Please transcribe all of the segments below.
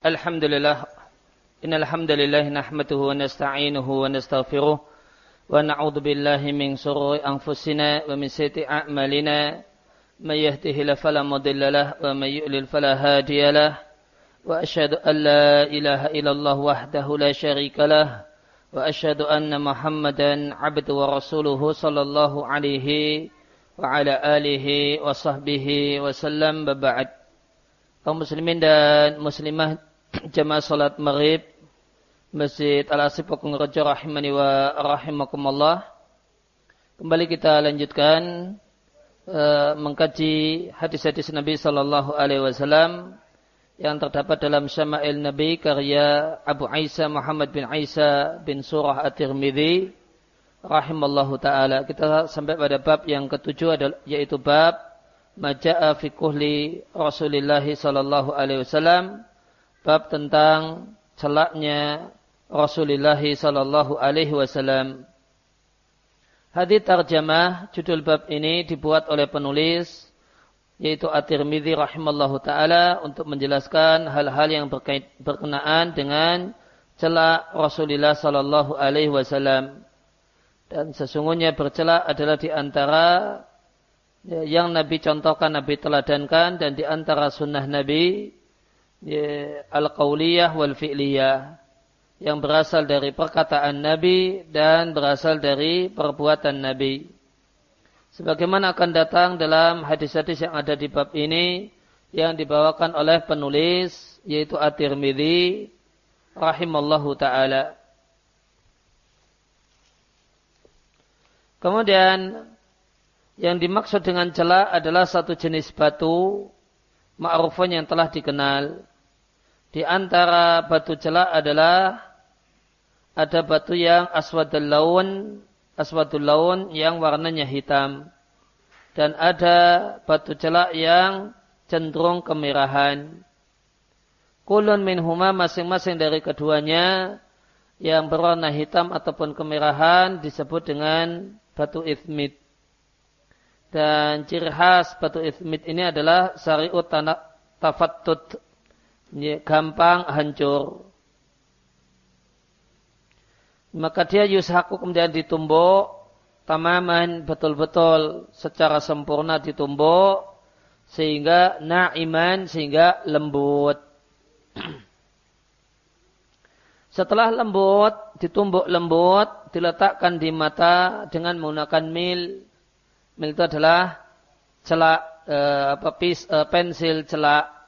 الحمد لله إن الحمد لله نحمده ونستعينه ونستغفره ونعوذ بالله من شرور أنفسنا ومن سيئات أعمالنا. من يهده له فلا مضل له ومن يؤلل فلا هادي له. وأشهد أن لا إله إلا الله وحده لا شريك له. وأشهد أن محمدا عبد ورسوله صلى الله عليه وعلى آله وصحبه وسلم. ببعد kaum muslimin dan muslimah jamaah salat maghrib Masjid Al-Asif Pakung Raja rahimani wa rahimakumullah. Kembali kita lanjutkan uh, mengkaji hadis-hadis Nabi sallallahu alaihi wasallam yang terdapat dalam Syama'il Nabi karya Abu Isa Muhammad bin Isa bin Surah At-Tirmidzi rahimallahu taala. Kita sampai pada bab yang ketujuh adalah yaitu bab Maja'a fi kuhli Rasulullah sallallahu alaihi wasallam bab tentang celaknya Rasulullah sallallahu alaihi wasallam. Hadis tarjamah judul bab ini dibuat oleh penulis yaitu At-Tirmidzi rahimallahu taala untuk menjelaskan hal-hal yang berkenaan dengan celak Rasulullah sallallahu alaihi wasallam. Dan sesungguhnya bercelak adalah di antara yang Nabi contohkan, Nabi teladankan dan di antara sunnah Nabi Ya, al-qawliyah wal fi'liyah yang berasal dari perkataan Nabi dan berasal dari perbuatan Nabi. Sebagaimana akan datang dalam hadis-hadis yang ada di bab ini yang dibawakan oleh penulis yaitu At-Tirmidzi rahimallahu taala. Kemudian yang dimaksud dengan celah adalah satu jenis batu ma'rufun yang telah dikenal di antara batu celak adalah ada batu yang aswadul laun, aswadul laun yang warnanya hitam. Dan ada batu celak yang cenderung kemerahan. Kulun min huma masing-masing dari keduanya yang berwarna hitam ataupun kemerahan disebut dengan batu ithmit. Dan ciri khas batu ithmit ini adalah sari'ut tafattut gampang hancur. Maka dia yushaku kemudian ditumbuk tamaman betul-betul secara sempurna ditumbuk sehingga na'iman sehingga lembut. Setelah lembut, ditumbuk lembut, diletakkan di mata dengan menggunakan mil. Mil itu adalah celak eh, apa pis, eh, pensil celak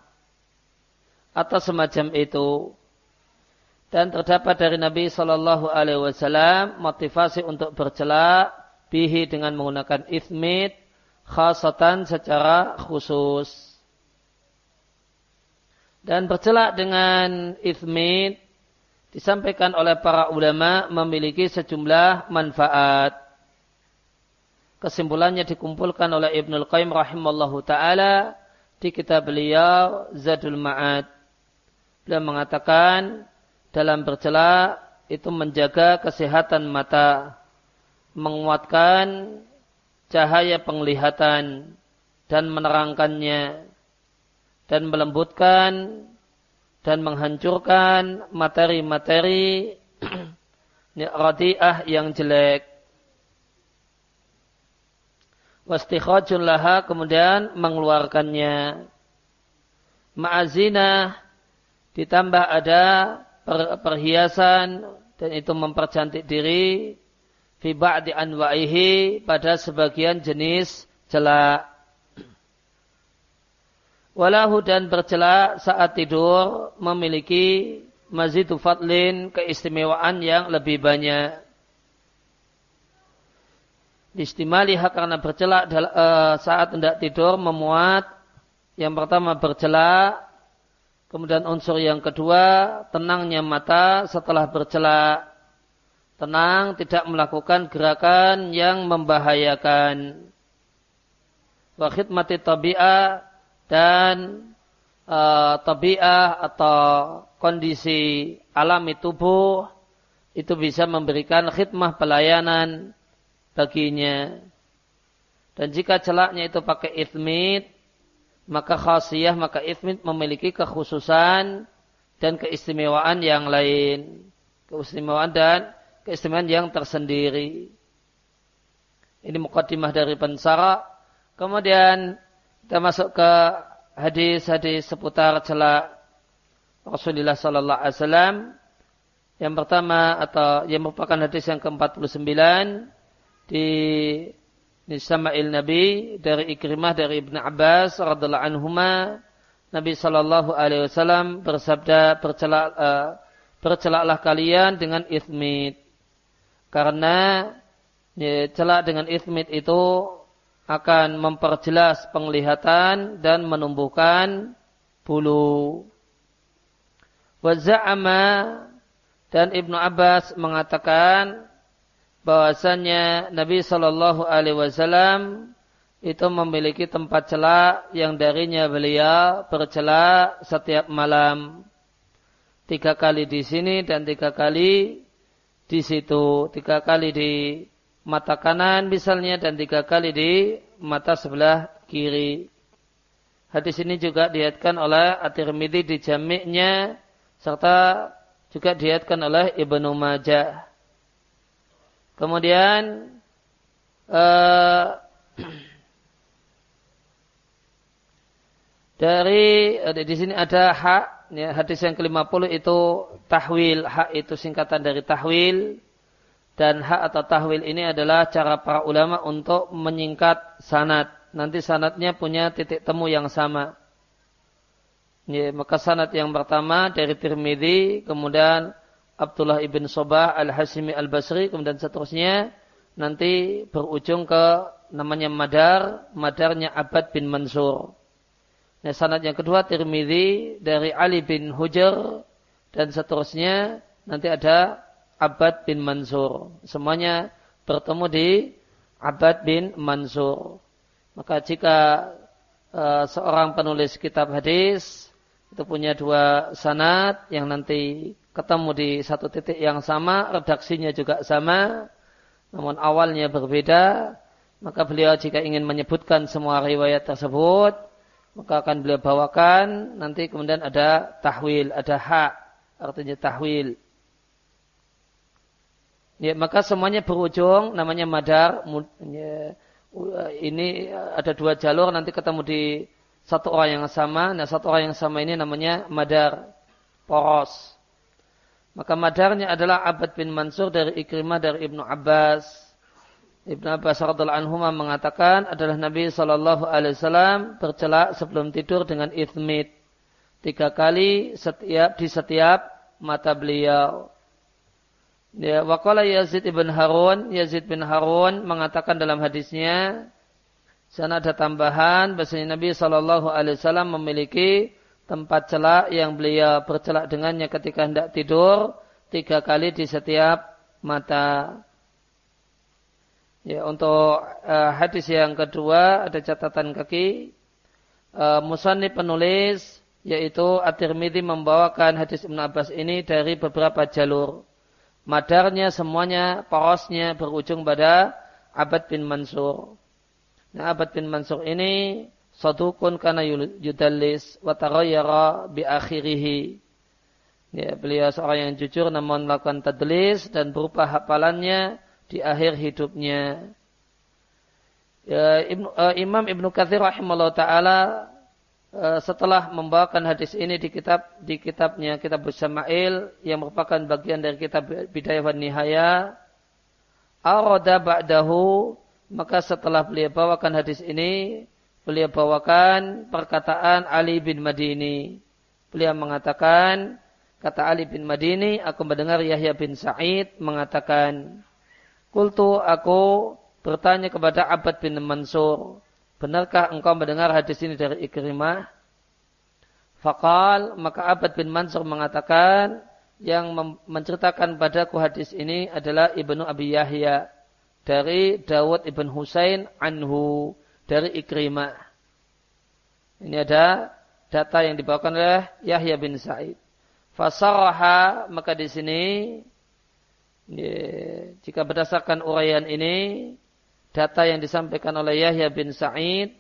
atau semacam itu. Dan terdapat dari Nabi Shallallahu Alaihi Wasallam motivasi untuk bercelak bihi dengan menggunakan ithmit khasatan secara khusus. Dan bercelak dengan ithmit disampaikan oleh para ulama memiliki sejumlah manfaat. Kesimpulannya dikumpulkan oleh Ibnul Qayyim rahimallahu taala di kitab beliau Zadul Ma'ad. Beliau mengatakan dalam bercela itu menjaga kesehatan mata, menguatkan cahaya penglihatan dan menerangkannya dan melembutkan dan menghancurkan materi-materi radiah yang jelek. Wastikhajun laha kemudian mengeluarkannya. Ma'azinah ditambah ada per, perhiasan dan itu mempercantik diri fi ba'di anwa'ihi pada sebagian jenis celak. Walahu dan bercelak saat tidur memiliki mazidu fadlin keistimewaan yang lebih banyak. Istimaliha karena bercelak eh, saat hendak tidur memuat yang pertama bercelak Kemudian unsur yang kedua, tenangnya mata setelah bercelak. Tenang, tidak melakukan gerakan yang membahayakan. Wa khidmati tabi'ah dan uh, tabi'ah atau kondisi alami tubuh itu bisa memberikan khidmah pelayanan baginya. Dan jika celaknya itu pakai ithmit, maka khasiyah, maka ismit memiliki kekhususan dan keistimewaan yang lain. Keistimewaan dan keistimewaan yang tersendiri. Ini mukaddimah dari pensara. Kemudian kita masuk ke hadis-hadis seputar celak Rasulullah sallallahu alaihi wasallam. Yang pertama atau yang merupakan hadis yang ke-49 di di Sama'il Nabi dari Ikrimah dari Ibn Abbas radhiallahu anhuma Nabi sallallahu alaihi wasallam bersabda bercelak uh, bercelaklah kalian dengan ithmit karena ya, celak dengan ithmit itu akan memperjelas penglihatan dan menumbuhkan bulu. Waza'ama dan Ibnu Abbas mengatakan bahwasanya Nabi Shallallahu Alaihi Wasallam itu memiliki tempat celak yang darinya beliau bercelak setiap malam tiga kali di sini dan tiga kali di situ tiga kali di mata kanan misalnya dan tiga kali di mata sebelah kiri. Hadis ini juga diatkan oleh At-Tirmidzi di jamiknya serta juga diatkan oleh Ibnu Majah. Kemudian uh, dari uh, di sini ada hak ya, hadis yang ke-50 itu tahwil, hak itu singkatan dari tahwil dan hak atau tahwil ini adalah cara para ulama untuk menyingkat sanat. Nanti sanatnya punya titik temu yang sama. Ya, maka sanat yang pertama dari Tirmidzi, kemudian Abdullah ibn Sobah al-Hasimi al-Basri, kemudian seterusnya nanti berujung ke namanya Madar, Madarnya Abad bin Mansur. Nah, sanat yang kedua Tirmidzi dari Ali bin Hujar dan seterusnya nanti ada Abad bin Mansur. Semuanya bertemu di Abad bin Mansur. Maka jika uh, seorang penulis kitab hadis itu punya dua sanad yang nanti ketemu di satu titik yang sama, redaksinya juga sama, namun awalnya berbeda, maka beliau jika ingin menyebutkan semua riwayat tersebut, maka akan beliau bawakan nanti kemudian ada tahwil, ada hak, artinya tahwil. Ya, maka semuanya berujung namanya madar. Ya, ini ada dua jalur nanti ketemu di satu orang yang sama. Nah satu orang yang sama ini namanya madar poros. Maka madarnya adalah Abad bin Mansur dari Ikrimah dari Ibnu Abbas. Ibnu Abbas radhiallahu anhu mengatakan adalah Nabi Shallallahu Alaihi Wasallam bercelak sebelum tidur dengan ithmit tiga kali setiap di setiap mata beliau. Ya, waqala Yazid ibn Harun, Yazid bin Harun mengatakan dalam hadisnya, sana ada tambahan bahasanya Nabi Shallallahu Alaihi Wasallam memiliki tempat celak yang beliau bercelak dengannya ketika hendak tidur tiga kali di setiap mata. Ya, untuk uh, hadis yang kedua ada catatan kaki. Uh, Musani penulis yaitu At-Tirmidzi membawakan hadis Ibn Abbas ini dari beberapa jalur madarnya semuanya porosnya berujung pada Abad bin Mansur. Nah, Abad bin Mansur ini sadukun karena yudallis wa taghayyara bi akhirih. Ya, beliau seorang yang jujur namun melakukan tadlis dan berupa hafalannya di akhir hidupnya. Ya, Ibnu, uh, Imam Ibnu Katsir rahimahullah taala Eh, setelah membawakan hadis ini di kitab di kitabnya kitab Syama'il yang merupakan bagian dari kitab Bidayah wa Nihaya arada ba'dahu maka setelah beliau bawakan hadis ini beliau bawakan perkataan Ali bin Madini beliau mengatakan kata Ali bin Madini aku mendengar Yahya bin Sa'id mengatakan kultu aku bertanya kepada Abad bin Mansur benarkah engkau mendengar hadis ini dari Ikrimah? Fakal, maka Abad bin Mansur mengatakan, yang menceritakan padaku hadis ini adalah Ibnu Abi Yahya dari Dawud ibn Husain anhu dari Ikrimah. Ini ada data yang dibawakan oleh Yahya bin Sa'id. Fasaraha maka di sini jika berdasarkan uraian ini data yang disampaikan oleh Yahya bin Sa'id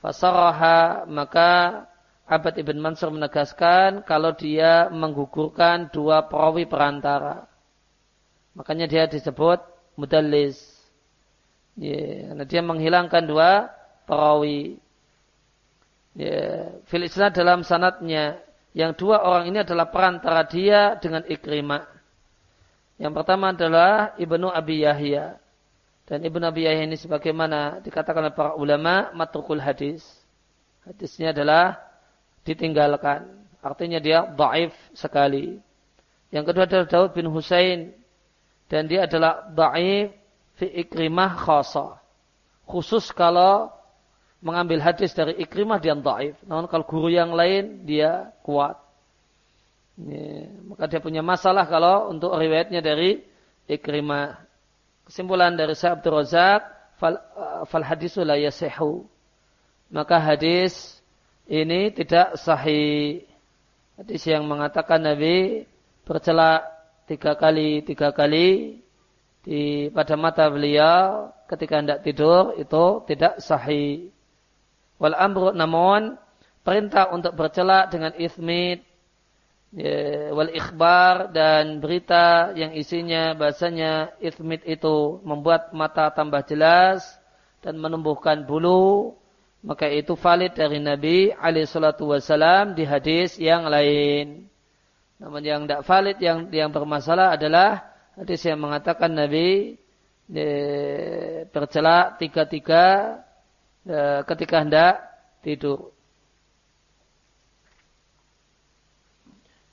fasaraha maka Abad ibn Mansur menegaskan kalau dia menggugurkan dua perawi perantara. Makanya dia disebut mudallis. Ya, karena dia menghilangkan dua perawi. Ya, fil dalam sanatnya yang dua orang ini adalah perantara dia dengan Ikrimah. Yang pertama adalah Ibnu Abi Yahya. Dan Ibnu Abi Yahya ini sebagaimana dikatakan oleh para ulama matrukul hadis. Hadisnya adalah ditinggalkan. Artinya dia daif sekali. Yang kedua adalah Daud bin Husain dan dia adalah da'if fi ikrimah khasa. Khusus kalau mengambil hadis dari ikrimah dia da'if. Namun kalau guru yang lain dia kuat. Ya, maka dia punya masalah kalau untuk riwayatnya dari ikrimah. Kesimpulan dari Sa'ab Razak, fal, fal hadisu la yasehu. Maka hadis ini tidak sahih. Hadis yang mengatakan Nabi bercelak tiga kali tiga kali di pada mata beliau ketika hendak tidur itu tidak sahih. Wal amru namun perintah untuk bercelak dengan ismid ya, wal ikhbar dan berita yang isinya bahasanya ismid itu membuat mata tambah jelas dan menumbuhkan bulu maka itu valid dari Nabi alaihi salatu wasalam di hadis yang lain. Namun yang tidak valid, yang yang bermasalah adalah hadis yang mengatakan Nabi e, bercelak tiga-tiga e, ketika hendak tidur.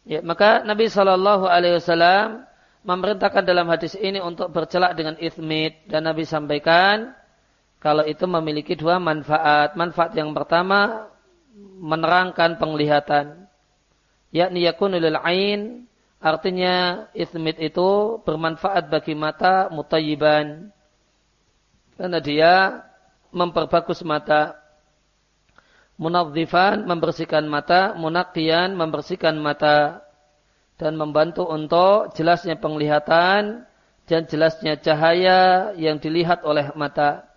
Ya, maka Nabi Shallallahu Alaihi Wasallam memerintahkan dalam hadis ini untuk bercelak dengan ithmid dan Nabi sampaikan kalau itu memiliki dua manfaat. Manfaat yang pertama menerangkan penglihatan yakni yakunu lil ain artinya ismit itu bermanfaat bagi mata mutayyiban. Karena dia memperbagus mata. Munadzifan membersihkan mata. Munaqiyan membersihkan mata. Dan membantu untuk jelasnya penglihatan dan jelasnya cahaya yang dilihat oleh mata.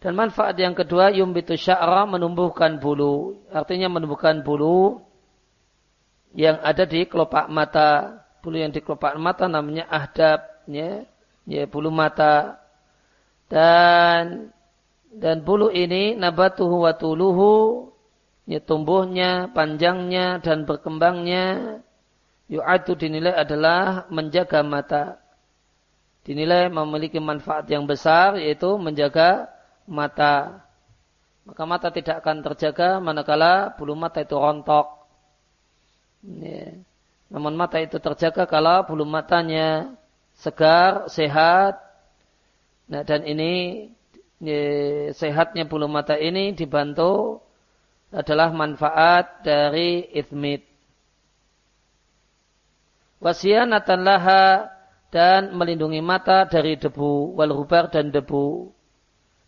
Dan manfaat yang kedua yumbitu sya'ra menumbuhkan bulu. Artinya menumbuhkan bulu yang ada di kelopak mata. Bulu yang di kelopak mata namanya ahdab, ya, ya bulu mata. Dan dan bulu ini nabatuhu wa tuluhu, ya tumbuhnya, panjangnya dan berkembangnya yu'adu dinilai adalah menjaga mata. Dinilai memiliki manfaat yang besar yaitu menjaga mata. Maka mata tidak akan terjaga manakala bulu mata itu rontok Ya. Namun mata itu terjaga kalau bulu matanya segar, sehat. Nah, dan ini ya, sehatnya bulu mata ini dibantu adalah manfaat dari ithmid. Wasianatan laha dan melindungi mata dari debu, wal dan debu.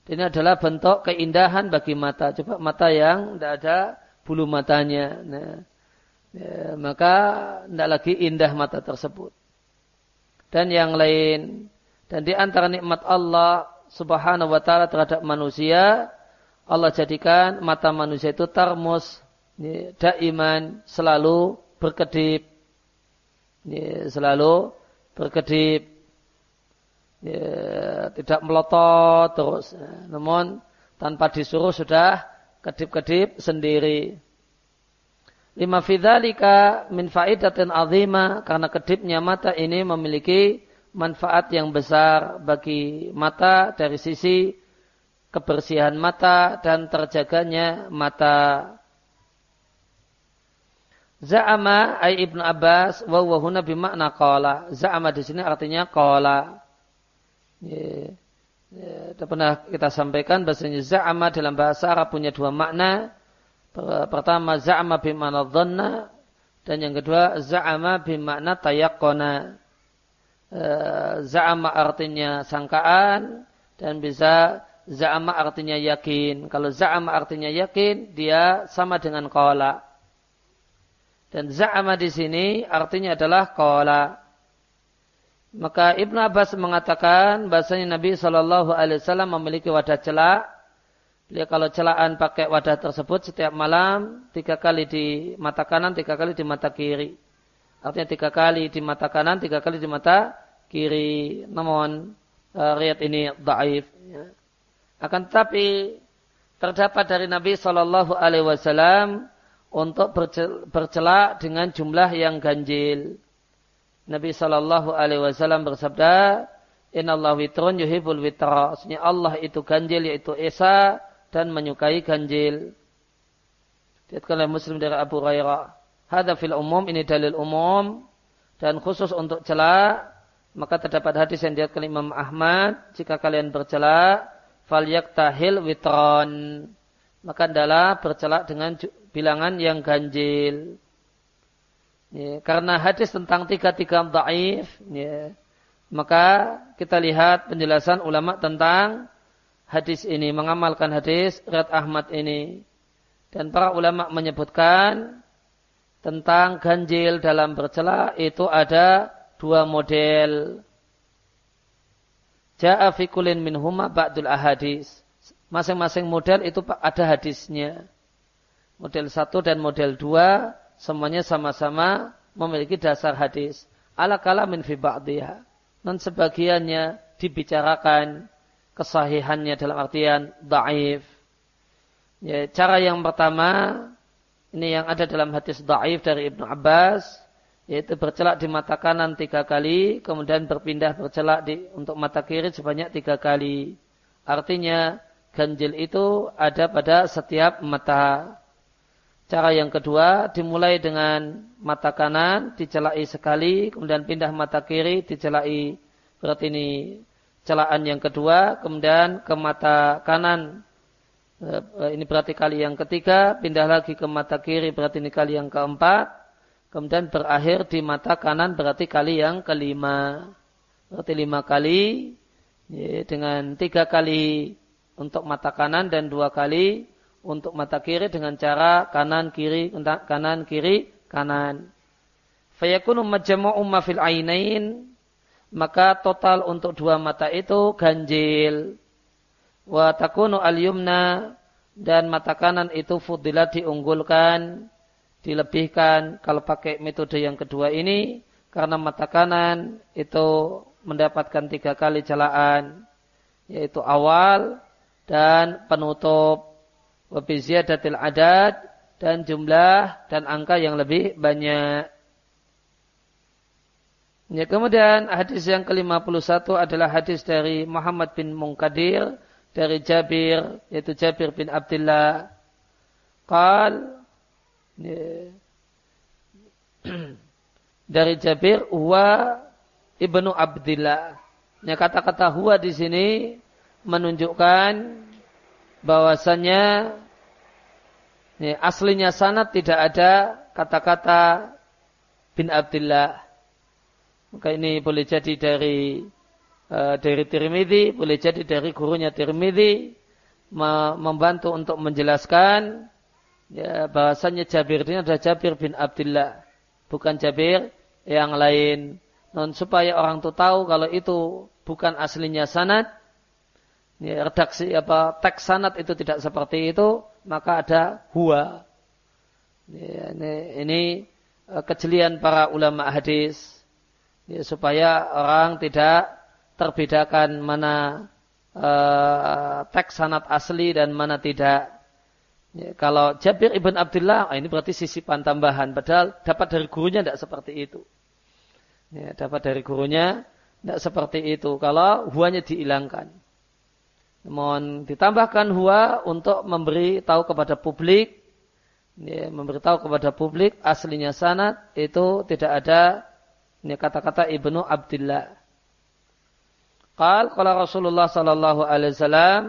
Ini adalah bentuk keindahan bagi mata. Coba mata yang tidak ada bulu matanya. Nah, ya, maka tidak lagi indah mata tersebut. Dan yang lain. Dan di antara nikmat Allah subhanahu wa ta'ala terhadap manusia, Allah jadikan mata manusia itu tarmus, ya, daiman, selalu berkedip. Ya, selalu berkedip. Ya, tidak melotot terus. Namun tanpa disuruh sudah kedip-kedip sendiri. Lima fidzalika min faidatin azima karena kedipnya mata ini memiliki manfaat yang besar bagi mata dari sisi kebersihan mata dan terjaganya mata. Za'ama ay Ibnu Abbas wa huwa huna bimakna qala. Za'ama di sini artinya qala. Ya, ya, pernah kita sampaikan bahasanya za'ama dalam bahasa Arab punya dua makna Pertama za'ama bimana dhanna dan yang kedua za'ama bimana tayakkona. Eh, za'ama artinya sangkaan dan bisa za'ama artinya yakin. Kalau za'ama artinya yakin, dia sama dengan qala. Dan za'ama di sini artinya adalah qala. Maka Ibn Abbas mengatakan bahasanya Nabi Shallallahu Alaihi Wasallam memiliki wadah celak Beliau kalau celaan pakai wadah tersebut setiap malam tiga kali di mata kanan, tiga kali di mata kiri. Artinya tiga kali di mata kanan, tiga kali di mata kiri. Namun uh, riat ini daif. Ya. Akan tetapi terdapat dari Nabi Shallallahu Alaihi Wasallam untuk bercelak dengan jumlah yang ganjil. Nabi Shallallahu Alaihi Wasallam bersabda, Inna Allah witrun yuhibul witra. Maksudnya Allah itu ganjil yaitu Esa dan menyukai ganjil. Diatkan oleh Muslim dari Abu Hurairah. Hada fil umum, ini dalil umum. Dan khusus untuk celak, maka terdapat hadis yang diatkan Imam Ahmad. Jika kalian bercelak, fal yaktahil witron. Maka adalah bercelak dengan bilangan yang ganjil. Ya, karena hadis tentang tiga-tiga daif, ya, maka kita lihat penjelasan ulama tentang hadis ini, mengamalkan hadis Red Ahmad ini. Dan para ulama menyebutkan tentang ganjil dalam bercela itu ada dua model. Ja'a fi kulin min huma ba'dul ahadis. Masing-masing model itu ada hadisnya. Model satu dan model dua semuanya sama-sama memiliki dasar hadis. Ala kala min fi ba'diha. Dan sebagiannya dibicarakan kesahihannya dalam artian daif. Ya, cara yang pertama ini yang ada dalam hadis daif dari Ibnu Abbas yaitu bercelak di mata kanan tiga kali kemudian berpindah bercelak di, untuk mata kiri sebanyak tiga kali. Artinya ganjil itu ada pada setiap mata. Cara yang kedua dimulai dengan mata kanan dicelai sekali kemudian pindah mata kiri dicelai berarti ini celaan yang kedua, kemudian ke mata kanan. Eh, ini berarti kali yang ketiga, pindah lagi ke mata kiri berarti ini kali yang keempat. Kemudian berakhir di mata kanan berarti kali yang kelima. Berarti lima kali dengan tiga kali untuk mata kanan dan dua kali untuk mata kiri dengan cara kanan kiri kanan kiri kanan. Fayakunu majmu'u ma fil ainain maka total untuk dua mata itu ganjil. Wa takunu al-yumna dan mata kanan itu fudilat diunggulkan, dilebihkan kalau pakai metode yang kedua ini karena mata kanan itu mendapatkan tiga kali celaan yaitu awal dan penutup wabiziyadatil adad dan jumlah dan angka yang lebih banyak. Ya, kemudian hadis yang ke-51 adalah hadis dari Muhammad bin Munkadir dari Jabir yaitu Jabir bin Abdullah. Qal ya, dari Jabir huwa ibnu Abdullah. Ya, kata-kata huwa di sini menunjukkan bahwasannya ya, aslinya sanad tidak ada kata-kata bin Abdullah. Maka ini boleh jadi dari uh, dari Tirmidzi, boleh jadi dari gurunya Tirmidzi membantu untuk menjelaskan ya, bahasanya Jabir ini adalah Jabir bin Abdullah, bukan Jabir yang lain. Non supaya orang itu tahu kalau itu bukan aslinya sanad, ya, redaksi apa teks sanad itu tidak seperti itu, maka ada huwa. Ya, ini, ini eh, kejelian para ulama hadis ya, supaya orang tidak terbedakan mana uh, teks sanat asli dan mana tidak. Ya, kalau Jabir ibn Abdullah, ah, ini berarti sisipan tambahan. Padahal dapat dari gurunya tidak seperti itu. Ya, dapat dari gurunya tidak seperti itu. Kalau huanya dihilangkan. Namun ditambahkan hua untuk memberi tahu kepada publik, ya, memberitahu kepada publik aslinya sanat itu tidak ada ini kata-kata Ibnu Abdullah. Qal qala Rasulullah sallallahu alaihi wasallam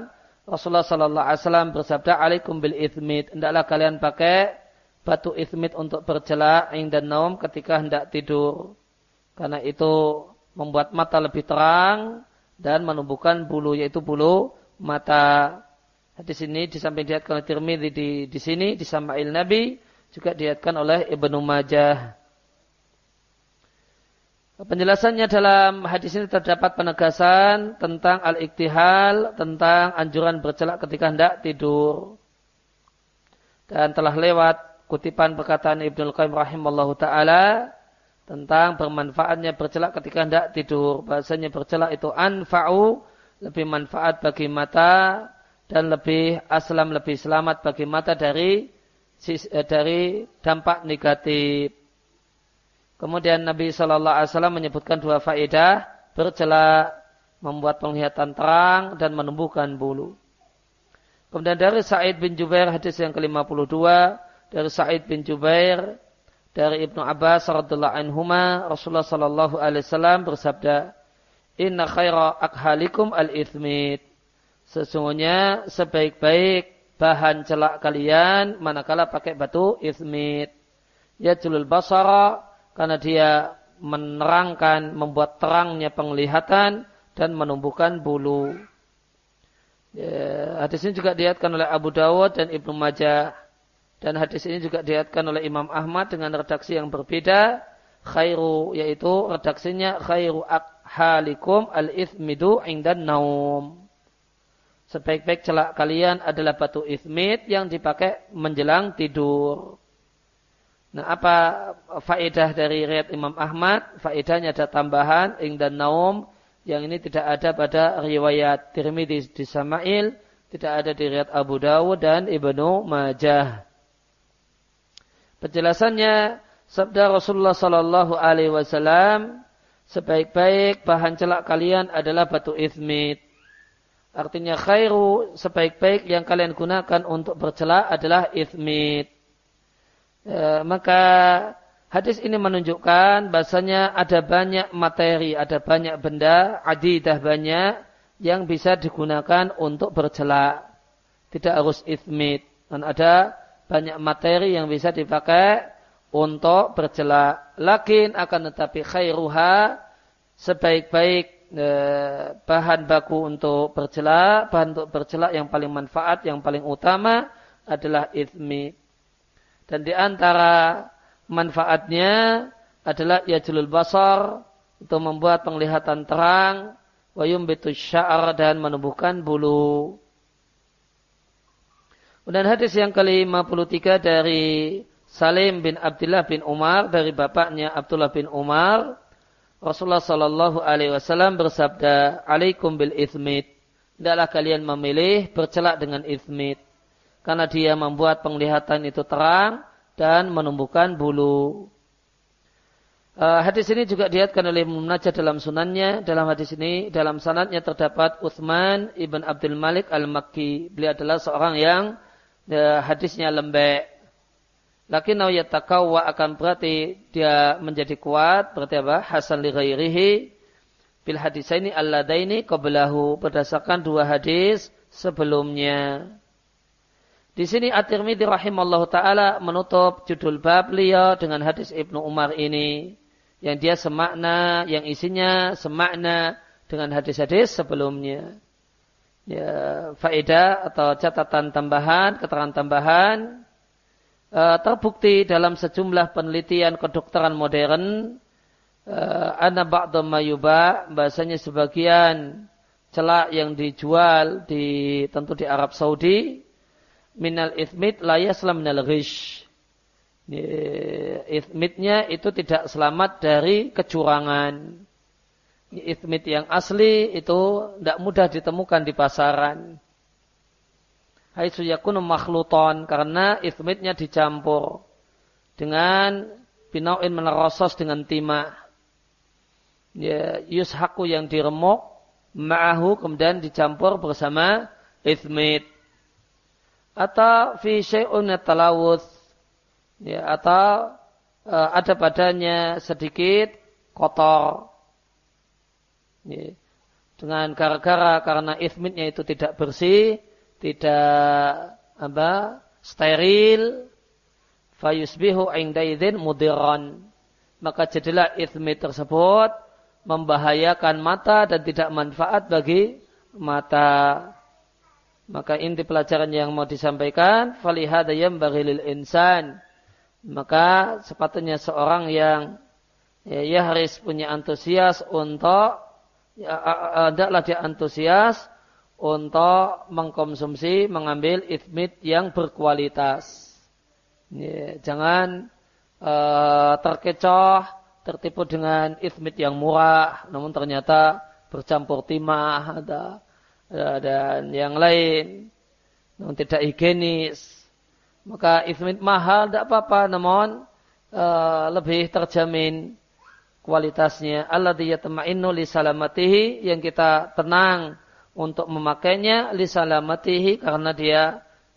Rasulullah sallallahu alaihi wasallam bersabda alaikum bil ithmit. Hendaklah kalian pakai batu ithmit untuk bercela dan naum ketika hendak tidur. Karena itu membuat mata lebih terang dan menumbuhkan bulu yaitu bulu mata. Di sini di samping diatkan oleh Tirmidzi di di sini di Sama'il Nabi juga diatkan oleh Ibnu Majah Penjelasannya dalam hadis ini terdapat penegasan tentang al-iktihal, tentang anjuran bercelak ketika hendak tidur. Dan telah lewat kutipan perkataan Ibnu Qayyim rahimallahu taala tentang bermanfaatnya bercelak ketika hendak tidur. Bahasanya bercelak itu anfa'u, lebih manfaat bagi mata dan lebih aslam lebih selamat bagi mata dari eh, dari dampak negatif. Kemudian Nabi Shallallahu Alaihi Wasallam menyebutkan dua faedah bercela membuat penglihatan terang dan menumbuhkan bulu. Kemudian dari Sa'id bin Jubair hadis yang ke-52 dari Sa'id bin Jubair dari Ibnu Abbas radhiyallahu anhuma Rasulullah sallallahu alaihi wasallam bersabda Inna khaira akhalikum al-ithmit Sesungguhnya sebaik-baik bahan celak kalian manakala pakai batu ithmit Ya julul basara karena dia menerangkan, membuat terangnya penglihatan dan menumbuhkan bulu. Ya, hadis ini juga diatkan oleh Abu Dawud dan Ibnu Majah. Dan hadis ini juga diatkan oleh Imam Ahmad dengan redaksi yang berbeda. Khairu, yaitu redaksinya khairu akhalikum al-ithmidu indan naum. Sebaik-baik celak kalian adalah batu ithmid yang dipakai menjelang tidur. Nah, apa faedah dari riwayat Imam Ahmad? Faedahnya ada tambahan ing dan naum yang ini tidak ada pada riwayat Tirmidzi di Samail, tidak ada di riwayat Abu Dawud dan Ibnu Majah. Penjelasannya sabda Rasulullah sallallahu alaihi wasallam sebaik-baik bahan celak kalian adalah batu ithmit. Artinya khairu sebaik-baik yang kalian gunakan untuk bercelak adalah ithmit. Ya, maka hadis ini menunjukkan bahasanya ada banyak materi, ada banyak benda, adidah banyak yang bisa digunakan untuk bercelak. Tidak harus ismit. Dan ada banyak materi yang bisa dipakai untuk bercelak. Lakin akan tetapi khairuha sebaik-baik eh, bahan baku untuk bercelak, bahan untuk bercelak yang paling manfaat, yang paling utama adalah ismit. Dan di antara manfaatnya adalah yajlul basar untuk membuat penglihatan terang wa yumbitu sya'ar dan menumbuhkan bulu. Kemudian hadis yang ke-53 dari Salim bin Abdullah bin Umar dari bapaknya Abdullah bin Umar Rasulullah Shallallahu Alaihi Wasallam bersabda, "Alaikum bil ithmit." Tidaklah kalian memilih bercelak dengan ithmit karena dia membuat penglihatan itu terang dan menumbuhkan bulu. Uh, hadis ini juga diatkan oleh Imam Najah dalam sunannya. Dalam hadis ini, dalam sanatnya terdapat Uthman ibn Abdul Malik al-Makki. Beliau adalah seorang yang uh, hadisnya lembek. Lakin yatakawwa akan berarti dia menjadi kuat. Berarti apa? Hasan li ghairihi. Bil hadis ini alladaini qablahu. Berdasarkan dua hadis sebelumnya. Di sini At-Tirmidzi rahimallahu taala menutup judul bab beliau dengan hadis Ibnu Umar ini yang dia semakna, yang isinya semakna dengan hadis-hadis sebelumnya. Ya, faedah atau catatan tambahan, keterangan tambahan uh, terbukti dalam sejumlah penelitian kedokteran modern uh, ana ba'dha mayuba bahasanya sebagian celak yang dijual di tentu di Arab Saudi minal ithmit la yaslam minal ghish. Ithmitnya itu tidak selamat dari kecurangan. Ithmit yang asli itu tidak mudah ditemukan di pasaran. Haitsu yakunu makhluton karena ithmitnya dicampur dengan binauin menerosos dengan timah. Ya, yushaku yang diremuk ma'ahu kemudian dicampur bersama ithmit atau fi syai'un talawuth ya atau uh, ada padanya sedikit kotor. Ya. dengan gara-gara karena ismitnya itu tidak bersih tidak apa steril fayusbihu indaidin mudiran maka jadilah ismit tersebut membahayakan mata dan tidak manfaat bagi mata maka inti pelajaran yang mau disampaikan, falihada yang bagilil insan. Maka sepatutnya seorang yang ya, ya harus punya antusias untuk ya, dia antusias untuk mengkonsumsi, mengambil ismit yang berkualitas. Ya, jangan uh, terkecoh, tertipu dengan ismit yang murah, namun ternyata bercampur timah ada, dan yang lain, namun tidak higienis. Maka ismit mahal tidak apa-apa, namun uh, lebih terjamin kualitasnya. Allah yatma'innu li salamatihi yang kita tenang untuk memakainya lisalamatihi karena dia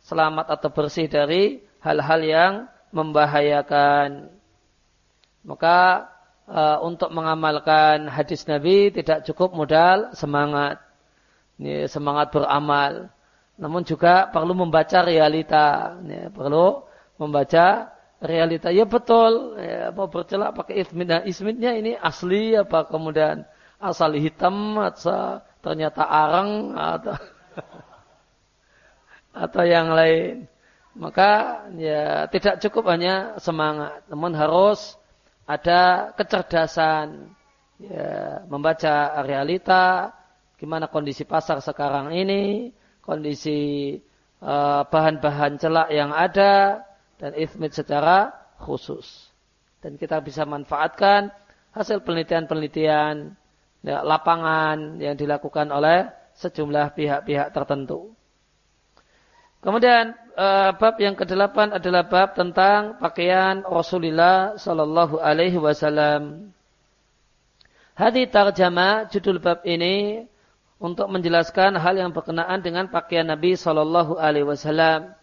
selamat atau bersih dari hal-hal yang membahayakan. Maka e, untuk mengamalkan hadis Nabi tidak cukup modal semangat. Ini semangat beramal. Namun juga perlu membaca realita. Ini perlu membaca realita. Ya betul. Ya, mau bercelak pakai ismid. Nah, ismidnya ini asli apa kemudian asal hitam atau ternyata arang atau atau yang lain. Maka ya tidak cukup hanya semangat, namun harus ada kecerdasan ya, membaca realita, gimana kondisi pasar sekarang ini, kondisi eh, bahan-bahan uh, celak yang ada dan ismit secara khusus. Dan kita bisa manfaatkan hasil penelitian-penelitian ya, lapangan yang dilakukan oleh sejumlah pihak-pihak tertentu. Kemudian uh, bab yang kedelapan adalah bab tentang pakaian Rasulullah Sallallahu Alaihi Wasallam. Hadi tarjama judul bab ini untuk menjelaskan hal yang berkenaan dengan pakaian Nabi Sallallahu Alaihi Wasallam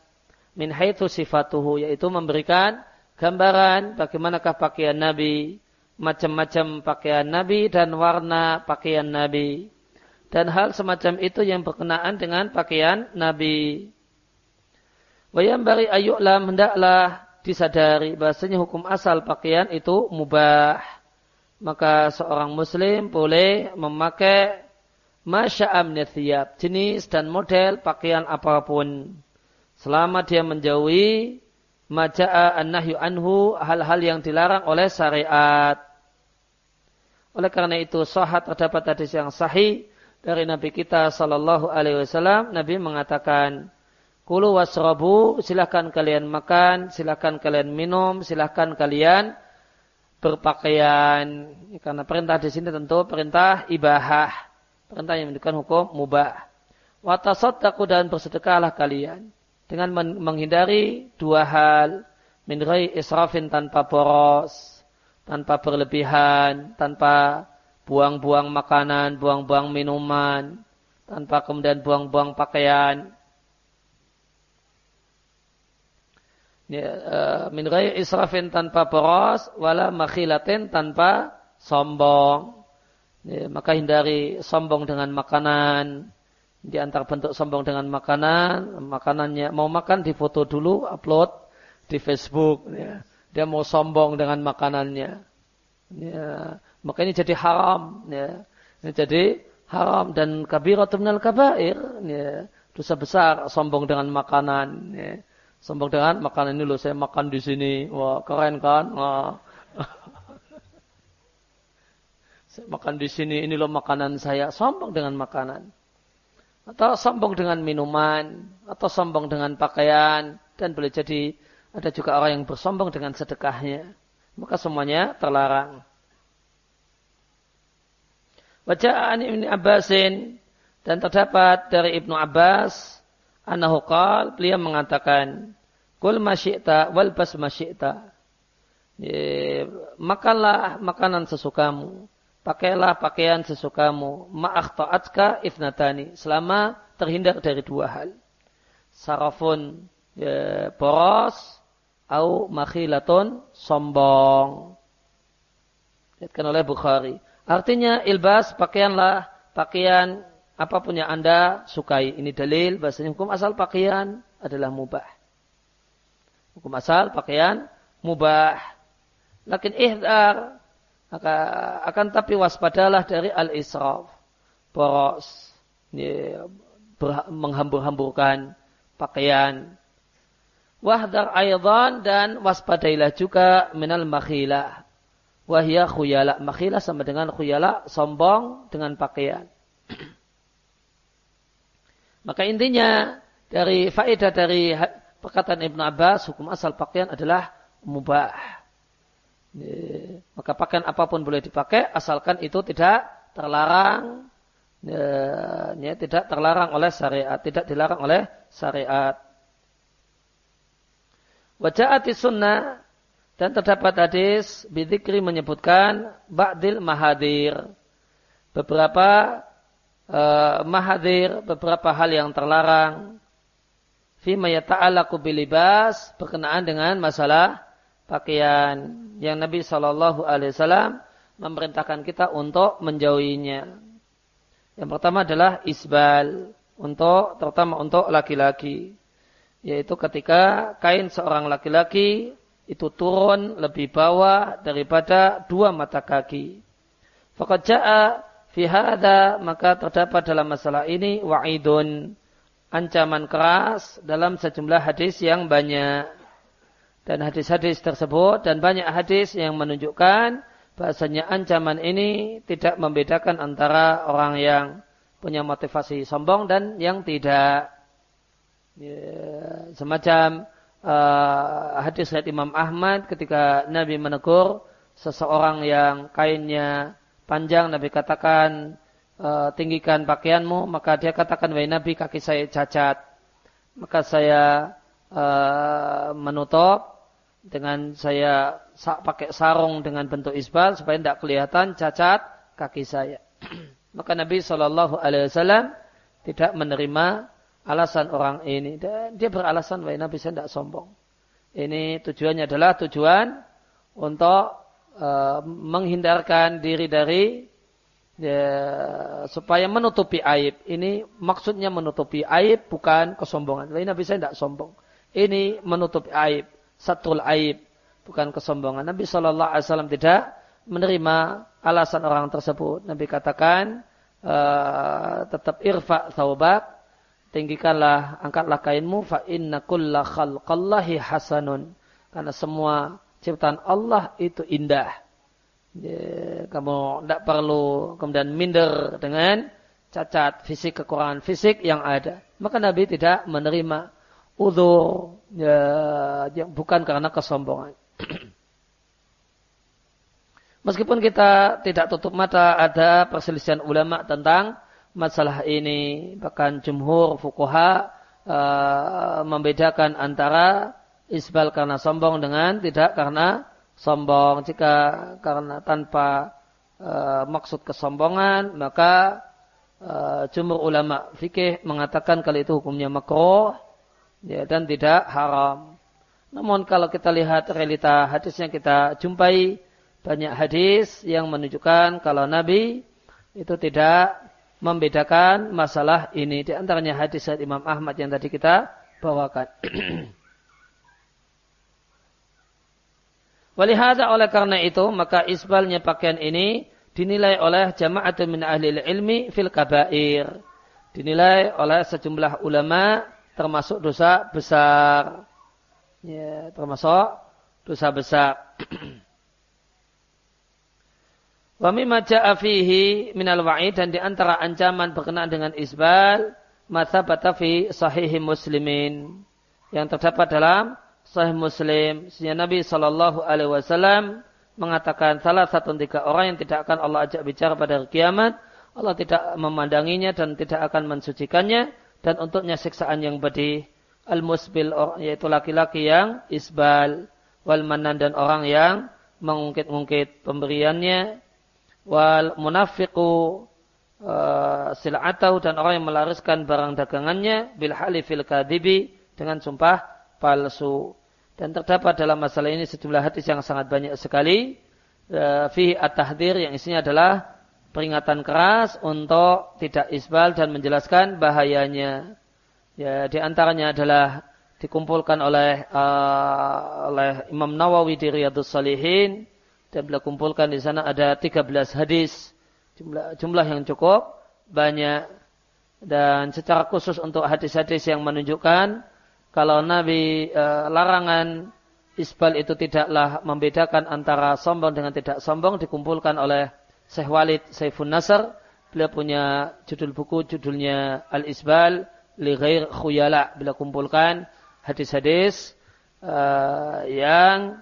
min haitsu sifatuhu yaitu memberikan gambaran bagaimanakah pakaian Nabi macam-macam pakaian Nabi dan warna pakaian Nabi. Dan hal semacam itu yang berkenaan dengan pakaian Nabi. Wayambari ayuklah hendaklah disadari bahasanya hukum asal pakaian itu mubah. Maka seorang muslim boleh memakai masya'am nithiyab, jenis dan model pakaian apa pun. Selama dia menjauhi maja'a an-nahyu anhu hal-hal yang dilarang oleh syariat. Oleh karena itu sahat terdapat hadis yang sahih dari Nabi kita sallallahu alaihi wasallam Nabi mengatakan Kulu wasrabu silahkan kalian makan, silahkan kalian minum, silahkan kalian berpakaian. Karena perintah di sini tentu perintah ibahah. Perintah yang menunjukkan hukum mubah. Watasodaku dan bersedekahlah kalian dengan menghindari dua hal. Min israfin tanpa boros tanpa berlebihan tanpa buang-buang makanan buang-buang minuman tanpa kemudian buang-buang pakaian. Ya, uh, min israfin tanpa boros wala makhilatin tanpa sombong ya, maka hindari sombong dengan makanan di antara bentuk sombong dengan makanan, makanannya mau makan di foto dulu, upload di Facebook. Ya. Dia mau sombong dengan makanannya. Ya. Maka ini jadi haram. Ya. Ini jadi haram dan kabiratun minal kabair. Ya. Dosa besar sombong dengan makanan. Ya. Sombong dengan makanan ini loh saya makan di sini. Wah keren kan? Wah. Saya makan di sini, ini loh makanan saya. Sombong dengan makanan atau sombong dengan minuman, atau sombong dengan pakaian, dan boleh jadi ada juga orang yang bersombong dengan sedekahnya. Maka semuanya terlarang. Wajah Ibnu Abbasin dan terdapat dari Ibnu Abbas anahu qal beliau mengatakan kul masyita wal bas masyita makanlah makanan sesukamu pakailah pakaian sesukamu. Ma'akhta'atka ifnatani selama terhindar dari dua hal. Sarafun ya, boros au makhilatun sombong. Lihatkan oleh Bukhari. Artinya ilbas pakaianlah pakaian apa pun yang anda sukai. Ini dalil bahasanya hukum asal pakaian adalah mubah. Hukum asal pakaian mubah. Lakin ihdar maka akan tapi waspadalah dari al-israf. Boros. menghambur-hamburkan pakaian. Wahdar aydan dan waspadailah juga minal makhilah. Wahia khuyala. Makhila sama dengan khuyala, sombong dengan pakaian. Maka intinya dari faedah dari perkataan Ibn Abbas, hukum asal pakaian adalah mubah. Maka pakaian apa pun boleh dipakai, asalkan itu tidak terlarang, ya, tidak terlarang oleh syariat, tidak dilarang oleh syariat. Wajahati sunnah dan terdapat hadis bidikri menyebutkan ba'dil mahadir. Beberapa uh, mahadir, beberapa hal yang terlarang. Fima yata'alaku bilibas berkenaan dengan masalah pakaian yang Nabi Shallallahu Alaihi Wasallam memerintahkan kita untuk menjauhinya. Yang pertama adalah isbal untuk terutama untuk laki-laki yaitu ketika kain seorang laki-laki itu turun lebih bawah daripada dua mata kaki. Fakat ja'a fi maka terdapat dalam masalah ini wa'idun ancaman keras dalam sejumlah hadis yang banyak. Dan hadis-hadis tersebut dan banyak hadis yang menunjukkan bahasanya ancaman ini tidak membedakan antara orang yang punya motivasi sombong dan yang tidak. Ya, semacam uh, hadis riwayat Imam Ahmad ketika Nabi menegur seseorang yang kainnya panjang Nabi katakan uh, tinggikan pakaianmu maka dia katakan wahai Nabi kaki saya cacat maka saya uh, menutup dengan saya pakai sarung dengan bentuk isbal supaya tidak kelihatan cacat kaki saya maka Nabi Shallallahu Alaihi Wasallam tidak menerima alasan orang ini. Dan dia beralasan, wahai Nabi saya tidak sombong. Ini tujuannya adalah tujuan untuk uh, menghindarkan diri dari ya, supaya menutupi aib. Ini maksudnya menutupi aib bukan kesombongan. Nabi saya tidak sombong. Ini menutupi aib, satul aib, bukan kesombongan. Nabi Shallallahu Alaihi Wasallam tidak menerima alasan orang tersebut. Nabi katakan uh, tetap irfa thawbak tinggikanlah, angkatlah kainmu fa inna kulla khalqallahi hasanun. Karena semua ciptaan Allah itu indah. Kamu tidak perlu kemudian minder dengan cacat fisik, kekurangan fisik yang ada. Maka Nabi tidak menerima udur ya, yang bukan karena kesombongan. Meskipun kita tidak tutup mata ada perselisihan ulama tentang masalah ini. Bahkan jumhur fukuha uh, membedakan antara isbal karena sombong dengan tidak karena sombong. Jika karena tanpa uh, maksud kesombongan, maka uh, jumhur ulama fikih mengatakan kalau itu hukumnya makruh ya, dan tidak haram. Namun kalau kita lihat realita hadisnya kita jumpai banyak hadis yang menunjukkan kalau Nabi itu tidak membedakan masalah ini. Di antaranya hadis dari Imam Ahmad yang tadi kita bawakan. Walihada oleh karena itu, maka isbalnya pakaian ini dinilai oleh jamaah min ahli ilmi fil kabair. Dinilai oleh sejumlah ulama termasuk dosa besar. Ya, termasuk dosa besar. Wa mimma ja'a fihi minal wa'id dan di antara ancaman berkenaan dengan isbal mata fi sahihi muslimin yang terdapat dalam sahih muslim sehingga Nabi sallallahu alaihi wasallam mengatakan salah satu tiga orang yang tidak akan Allah ajak bicara pada hari kiamat Allah tidak memandanginya dan tidak akan mensucikannya dan untuknya siksaan yang pedih al musbil yaitu laki-laki yang isbal wal manan dan orang yang mengungkit-ungkit pemberiannya wal munafiqu uh, sil'atahu dan orang yang melariskan barang dagangannya bil halifil kadibi dengan sumpah palsu. Dan terdapat dalam masalah ini sejumlah hadis yang sangat banyak sekali. Uh, fihi at-tahdir yang isinya adalah peringatan keras untuk tidak isbal dan menjelaskan bahayanya. Ya, di antaranya adalah dikumpulkan oleh uh, oleh Imam Nawawi di Riyadhus Salihin. Dan beliau kumpulkan di sana ada 13 hadis. Jumlah jumlah yang cukup banyak. Dan secara khusus untuk hadis-hadis yang menunjukkan kalau Nabi e, larangan isbal itu tidaklah membedakan antara sombong dengan tidak sombong dikumpulkan oleh Syekh Walid Saifun Nasr. Beliau punya judul buku judulnya Al-Isbal li ghair khuyala. Beliau kumpulkan hadis-hadis uh, yang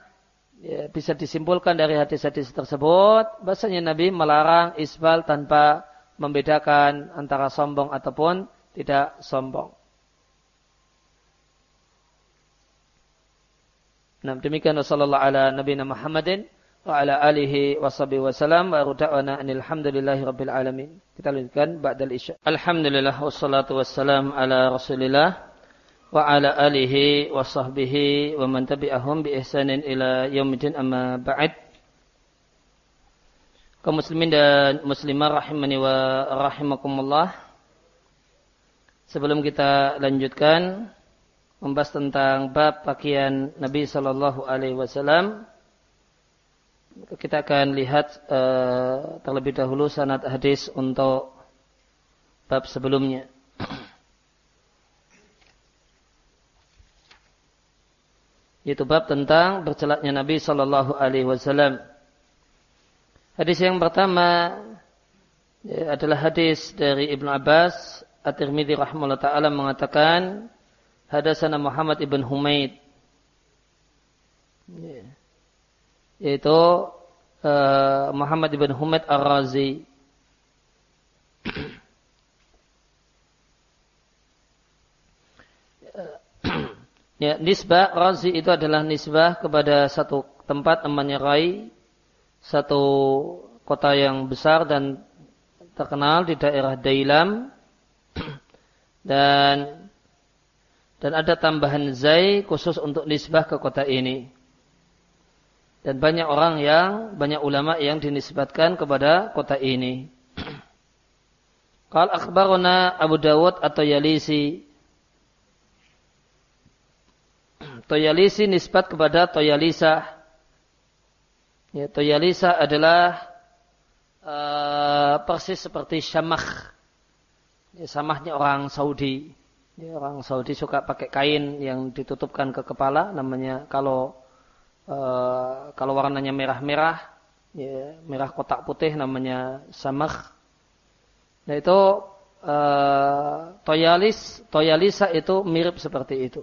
ya, bisa disimpulkan dari hadis-hadis tersebut bahasanya Nabi melarang isbal tanpa membedakan antara sombong ataupun tidak sombong. Nah, demikian wasallallahu ala nabiyina Muhammadin wa ala alihi wa sahbihi wasallam wa da'wana alhamdulillahi rabbil alamin. Kita lanjutkan ba'dal isya. Alhamdulillah wassalatu wassalam ala Rasulillah wa ala alihi wa sahbihi wa man tabi'ahum bi ihsanin ila yaumil amma ba'd. Kaum muslimin dan muslimah rahimani wa rahimakumullah. Sebelum kita lanjutkan membahas tentang bab pakaian Nabi Shallallahu Alaihi Wasallam. Kita akan lihat uh, terlebih dahulu sanad hadis untuk bab sebelumnya. Yaitu bab tentang bercelatnya Nabi Shallallahu Alaihi Wasallam. Hadis yang pertama ya, adalah hadis dari Ibnu Abbas. At-Tirmidzi rahimahullah taala mengatakan hadasana Muhammad ibn Humaid ya. Yaitu uh, Muhammad ibn Humaid Ar-Razi ya, nisbah Razi itu adalah nisbah kepada satu tempat namanya Rai satu kota yang besar dan terkenal di daerah Dailam dan dan ada tambahan zai khusus untuk nisbah ke kota ini. Dan banyak orang yang, banyak ulama yang dinisbatkan kepada kota ini. Kal akhbaruna Abu Dawud atau Yalisi. Toyalisi nisbat kepada Toyalisa. Ya, Toyalisa adalah uh, persis seperti Syamah. Ya, samahnya orang Saudi. Ya, orang Saudi suka pakai kain yang ditutupkan ke kepala, namanya kalau uh, kalau warnanya merah-merah, ya, merah kotak putih namanya samak. Nah itu uh, toyalis, toyalisa itu mirip seperti itu.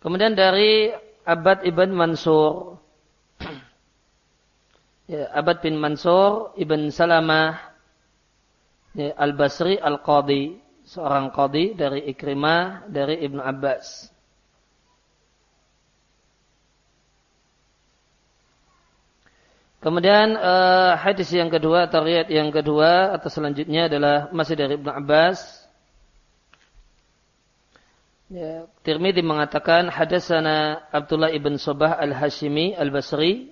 Kemudian dari Abad ibn Mansur ya, Abad bin Mansur Ibn Salamah Al-Basri Al-Qadi. Seorang qadi dari Ikrimah dari Ibnu Abbas. Kemudian uh, hadis yang kedua atau riwayat yang kedua atau selanjutnya adalah masih dari Ibnu Abbas. Ya, Tirmidzi mengatakan hadasana Abdullah ibn Sobah al-Hashimi al-Basri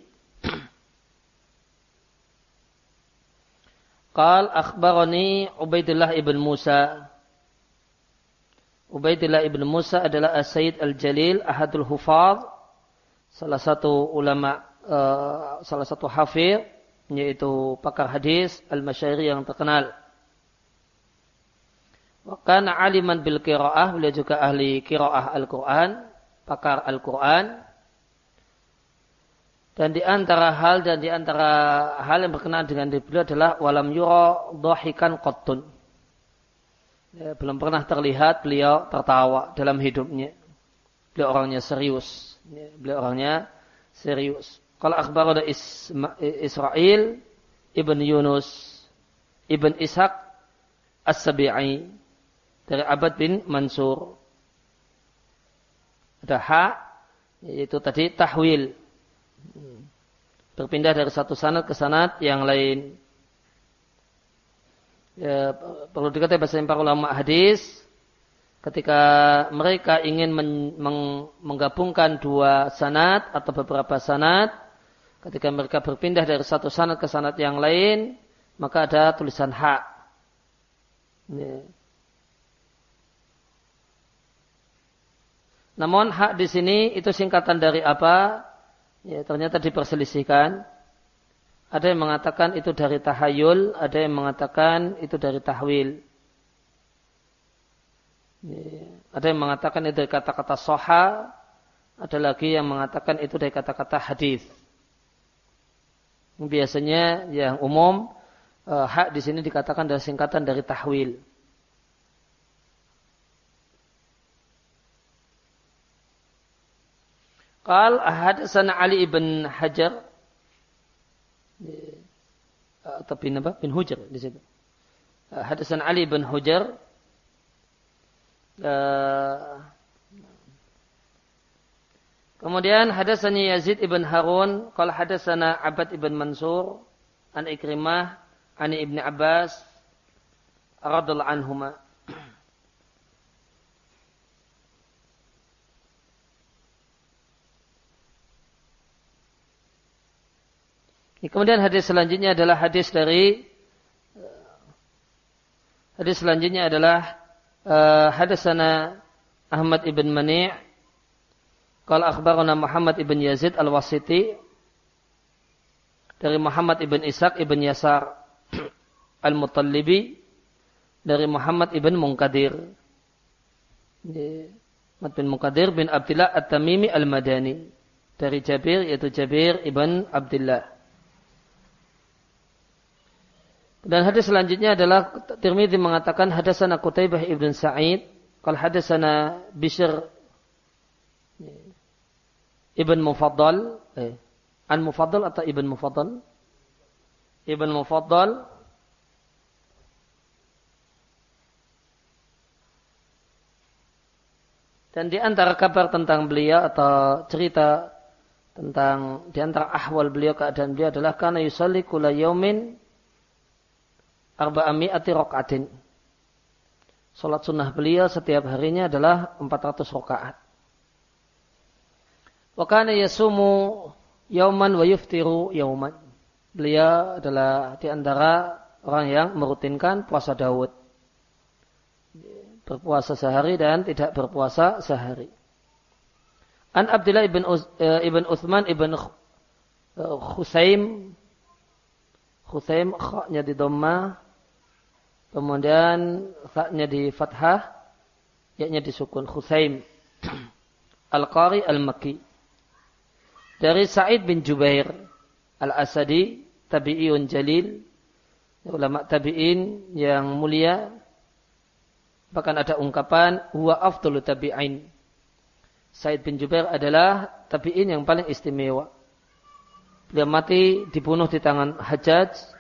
Qal akhbarani Ubaidillah ibn Musa. Ubaidillah ibn Musa adalah As-Sayyid Al-Jalil Ahadul Hufaz. Salah satu ulama, uh, salah satu hafir, yaitu pakar hadis Al-Masyairi yang terkenal. Wakana aliman bil kiraah, beliau juga ahli kiraah Al-Quran, pakar Al-Quran. Dan di antara hal dan di antara hal yang berkenaan dengan beliau adalah walam yuro dohikan kotun. Ya, belum pernah terlihat beliau tertawa dalam hidupnya. Beliau orangnya serius. Ya, beliau orangnya serius. Kalau akhbar ada Israel, Ibn Yunus, Ibn Ishaq, As-Sabi'i, dari Abad bin Mansur. Ada ha, yaitu tadi tahwil Berpindah dari satu sanad ke sanad yang lain. Ya, perlu dikatakan bahasa para ulama hadis ketika mereka ingin men, meng, menggabungkan dua sanad atau beberapa sanad ketika mereka berpindah dari satu sanad ke sanad yang lain maka ada tulisan hak ya. namun hak di sini itu singkatan dari apa ya, ternyata diperselisihkan. Ada yang mengatakan itu dari tahayul, ada yang mengatakan itu dari tahwil. Ada yang mengatakan itu dari kata-kata soha, ada lagi yang mengatakan itu dari kata-kata hadis. Biasanya yang umum eh, hak di sini dikatakan dari singkatan dari tahwil. Qal sana Ali ibn Hajar atau bin apa? Bin Hujar di situ. Hadasan Ali ibn Hujar Kemudian hadasani Yazid ibn Harun, kalau hadasana Abad ibn Mansur, an Ikrimah, an Ibn Abbas, radhiallahu anhumah. Kemudian hadis selanjutnya adalah hadis dari hadis selanjutnya adalah uh, hadasana Ahmad ibn Mani' Qala akhbarana Muhammad ibn Yazid al-Wasiti dari Muhammad ibn Ishaq ibn Yasar al-Mutallibi dari Muhammad ibn Munkadir. Muhammad bin Munkadir bin Abdullah At-Tamimi Al-Madani dari Jabir yaitu Jabir ibn Abdullah. Dan hadis selanjutnya adalah Tirmidzi mengatakan hadasana Qutaibah ibn Sa'id, kal hadasana Bishr ibn Mufaddal, eh, An Mufaddal atau ibn Mufaddal? Ibn Mufaddal Dan di antara kabar tentang beliau atau cerita tentang di antara ahwal beliau keadaan beliau adalah karena yusalli kula yaumin arba'ami'ati rokaatin. Salat sunnah beliau setiap harinya adalah 400 rakaat. Wa kana yasumu yauman wa yuftiru yauman. Beliau adalah di antara orang yang merutinkan puasa Daud. Berpuasa sehari dan tidak berpuasa sehari. An Abdullah ibn, Uz, uh, ibn Uthman ibn uh, Khusaim Khusaim khaknya di Dhamma Kemudian faknya di fathah, yaknya di sukun Khusaim. Al-Qari Al-Makki. Dari Sa'id bin Jubair Al-Asadi, tabi'iyun jalil, ulama tabi'in yang mulia. Bahkan ada ungkapan, huwa afdulu tabi'in. Sa'id bin Jubair adalah tabi'in yang paling istimewa. Beliau mati dibunuh di tangan Hajjaj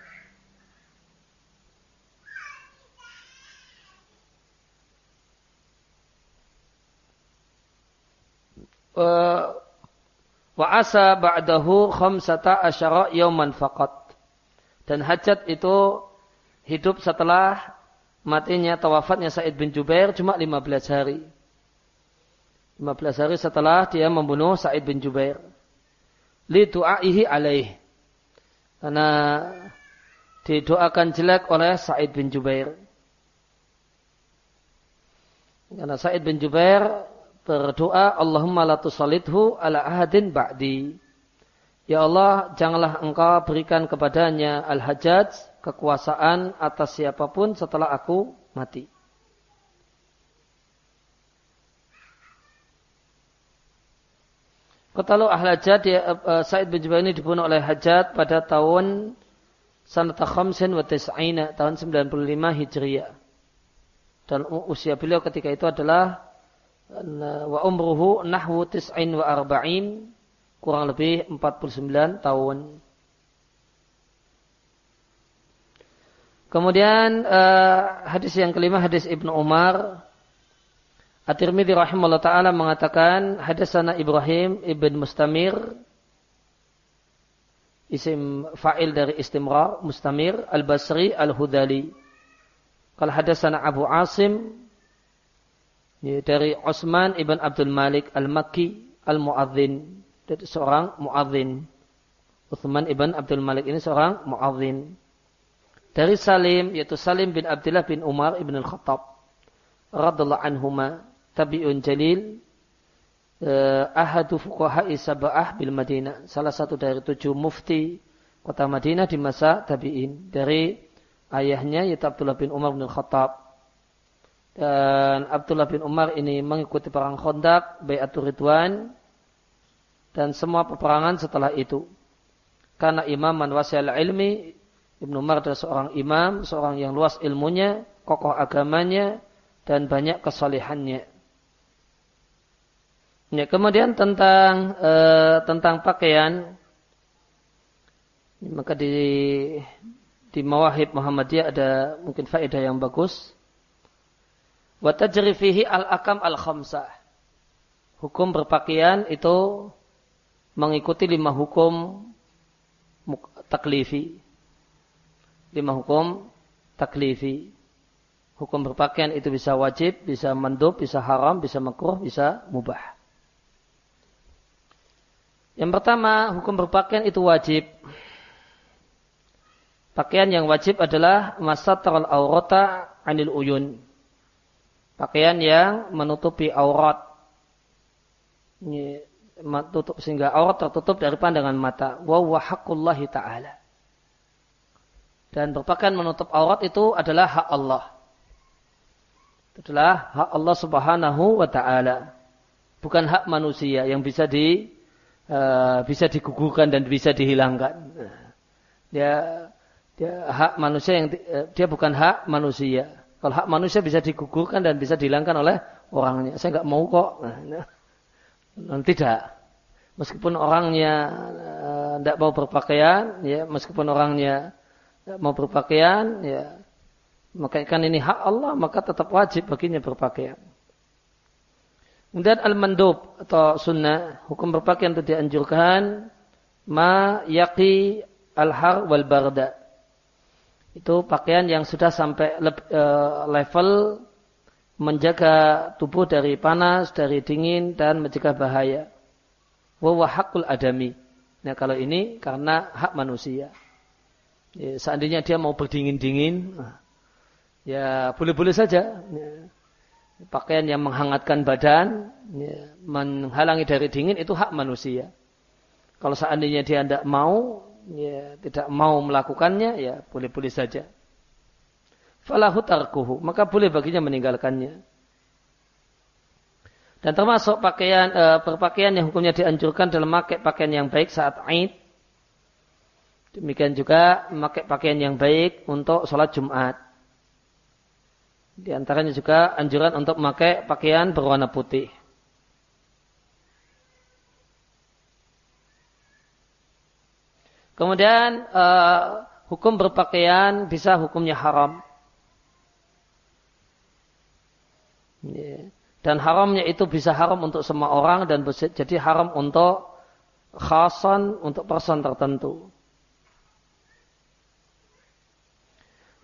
wa asa ba'dahu khamsata asyara yauman faqat. Dan hajat itu hidup setelah matinya tawafatnya Said bin Jubair cuma 15 hari. 15 hari setelah dia membunuh Said bin Jubair. Li tu'aihi alaih. Karena didoakan jelek oleh Said bin Jubair. Karena Said bin Jubair berdoa Allahumma la tusallithu ala ahadin ba'di. Ya Allah, janganlah engkau berikan kepadanya al-hajjaj, kekuasaan atas siapa pun setelah aku mati. Ketalu al-hajjaj, uh, Sa'id bin Jubair ini dibunuh oleh hajjaj pada tahun sanata khamsin wa tis'ina, tahun 95 Hijriah. Dan usia beliau ketika itu adalah wa umruhu nahwu tis'in wa arba'in kurang lebih 49 tahun. Kemudian uh, hadis yang kelima hadis Ibnu Umar At-Tirmidzi rahimahullah taala mengatakan hadasana Ibrahim ibn Mustamir isim fa'il dari istimrar Mustamir Al-Basri Al-Hudali. Kalau hadasana Abu Asim ya, dari Osman ibn Abdul Malik al-Makki al-Muadzin dari seorang muadzin. Utsman ibn Abdul Malik ini seorang muadzin. Dari Salim yaitu Salim bin Abdullah bin Umar ibn al-Khattab radhiallahu anhuma tabi'un jalil eh, ahadu fuqaha sab'ah bil Madinah salah satu dari tujuh mufti kota Madinah di masa tabi'in dari ayahnya yaitu Abdullah bin Umar bin Khattab Dan Abdullah bin Umar ini mengikuti perang Khandaq, Bayatul Ridwan, dan semua peperangan setelah itu. Karena imam man ilmi, Ibnu Umar adalah seorang imam, seorang yang luas ilmunya, kokoh agamanya, dan banyak kesalehannya. Ya, kemudian tentang e, tentang pakaian, maka di di Mawahib Muhammadiyah ada mungkin faedah yang bagus. Wa tajri fihi al-akam al-khamsah. Hukum berpakaian itu mengikuti lima hukum taklifi. Lima hukum taklifi. Hukum berpakaian itu bisa wajib, bisa mandub, bisa haram, bisa makruh, bisa mubah. Yang pertama, hukum berpakaian itu wajib. Pakaian yang wajib adalah masatrul aurata anil uyun. Pakaian yang menutupi aurat. Tutup, sehingga aurat tertutup dari pandangan mata. Wa hakullahi ta'ala. Dan berpakaian menutup aurat itu adalah hak Allah. Itu adalah hak Allah subhanahu wa ta'ala. Bukan hak manusia yang bisa di uh, bisa digugurkan dan bisa dihilangkan. Dia dia hak manusia yang uh, dia bukan hak manusia. Kalau hak manusia bisa digugurkan dan bisa dihilangkan oleh orangnya. Saya nggak mau kok. Nah, nah, tidak. Meskipun orangnya tidak uh, mau berpakaian, ya, meskipun orangnya tidak mau berpakaian, ya, maka kan ini hak Allah, maka tetap wajib baginya berpakaian. Kemudian al-mandub atau sunnah, hukum berpakaian itu dianjurkan ma yaqi al-har wal barda itu pakaian yang sudah sampai e, level menjaga tubuh dari panas, dari dingin dan mencegah bahaya. Wa hakul adami. Nah kalau ini karena hak manusia. Ya, seandainya dia mau berdingin-dingin, ya boleh-boleh saja. Ya, pakaian yang menghangatkan badan, ya, menghalangi dari dingin itu hak manusia. Kalau seandainya dia tidak mau, ya, tidak mau melakukannya, ya boleh-boleh saja. Falahu tarkuhu, maka boleh baginya meninggalkannya. Dan termasuk pakaian e, berpakaian yang hukumnya dianjurkan dalam memakai pakaian yang baik saat Aid. Demikian juga memakai pakaian yang baik untuk sholat Jumat. Di antaranya juga anjuran untuk memakai pakaian berwarna putih. Kemudian uh, hukum berpakaian bisa hukumnya haram. Dan haramnya itu bisa haram untuk semua orang dan jadi haram untuk khasan untuk person tertentu.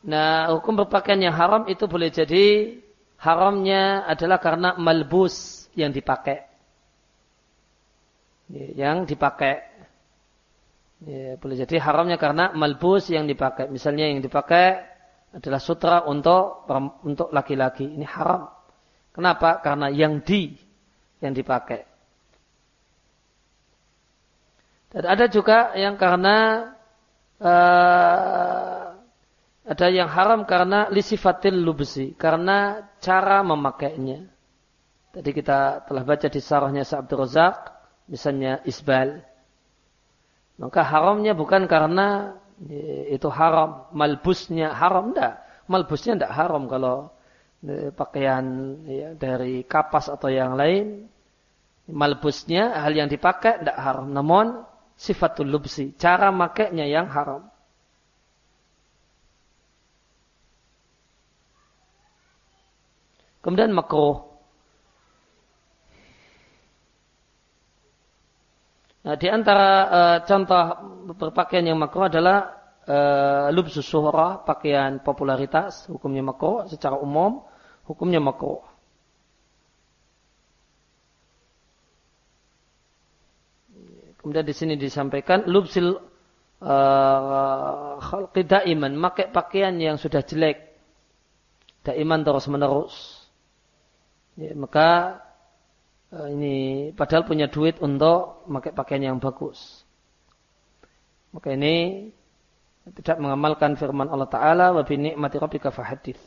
Nah, hukum berpakaian yang haram itu boleh jadi haramnya adalah karena malbus yang dipakai. Yang dipakai. Ya, boleh jadi haramnya karena malbus yang dipakai. Misalnya yang dipakai adalah sutra untuk untuk laki-laki. Ini haram. Kenapa? Karena yang di yang dipakai. Dan ada juga yang karena uh, ada yang haram karena lisifatil lubsi, karena cara memakainya. Tadi kita telah baca di sarahnya Sa'abdur Razak, misalnya isbal. Maka haramnya bukan karena itu haram, malbusnya haram enggak. Malbusnya enggak haram kalau e, pakaian ya, dari kapas atau yang lain. Malbusnya hal yang dipakai enggak haram. Namun sifatul lubsi, cara makainya yang haram. Kemudian makruh. Nah, di antara uh, contoh berpakaian yang makruh adalah uh, lubsus suhra, pakaian popularitas, hukumnya makruh secara umum, hukumnya makruh. Kemudian di sini disampaikan lubsil uh, daiman, pakai pakaian yang sudah jelek, daiman terus menerus. Ya, maka Eh, ini padahal punya duit untuk pakai pakaian yang bagus. Maka ini tidak mengamalkan firman Allah Ta'ala wa bi ni'mati rabbika fahadith.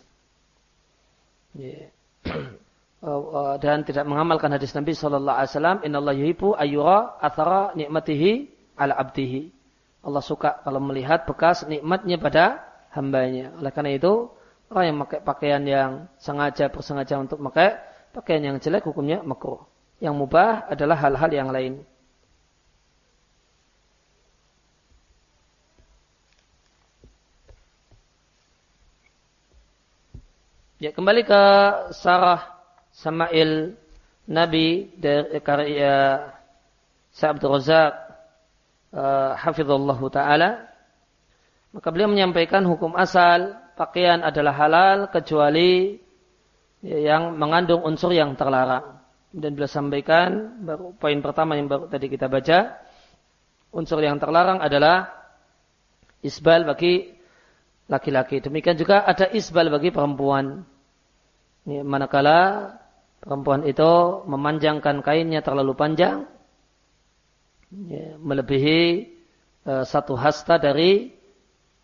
Yeah. uh, dan tidak mengamalkan hadis Nabi Shallallahu Alaihi Wasallam, Inallah yuhibu ayura athara nikmatihi ala abdihi. Allah suka kalau melihat bekas nikmatnya pada hambanya. Oleh karena itu, orang yang memakai pakaian yang sengaja bersengaja untuk memakai pakaian yang jelek hukumnya makruh. Yang mubah adalah hal-hal yang lain. Ya kembali ke Sarah Samail Nabi dari karya Sa'abd Razak uh, Hafizullah Ta'ala maka beliau menyampaikan hukum asal pakaian adalah halal kecuali yang mengandung unsur yang terlarang dan beliau sampaikan baru poin pertama yang baru tadi kita baca unsur yang terlarang adalah isbal bagi laki-laki. Demikian juga ada isbal bagi perempuan. Ini manakala perempuan itu memanjangkan kainnya terlalu panjang, ya, melebihi uh, satu hasta dari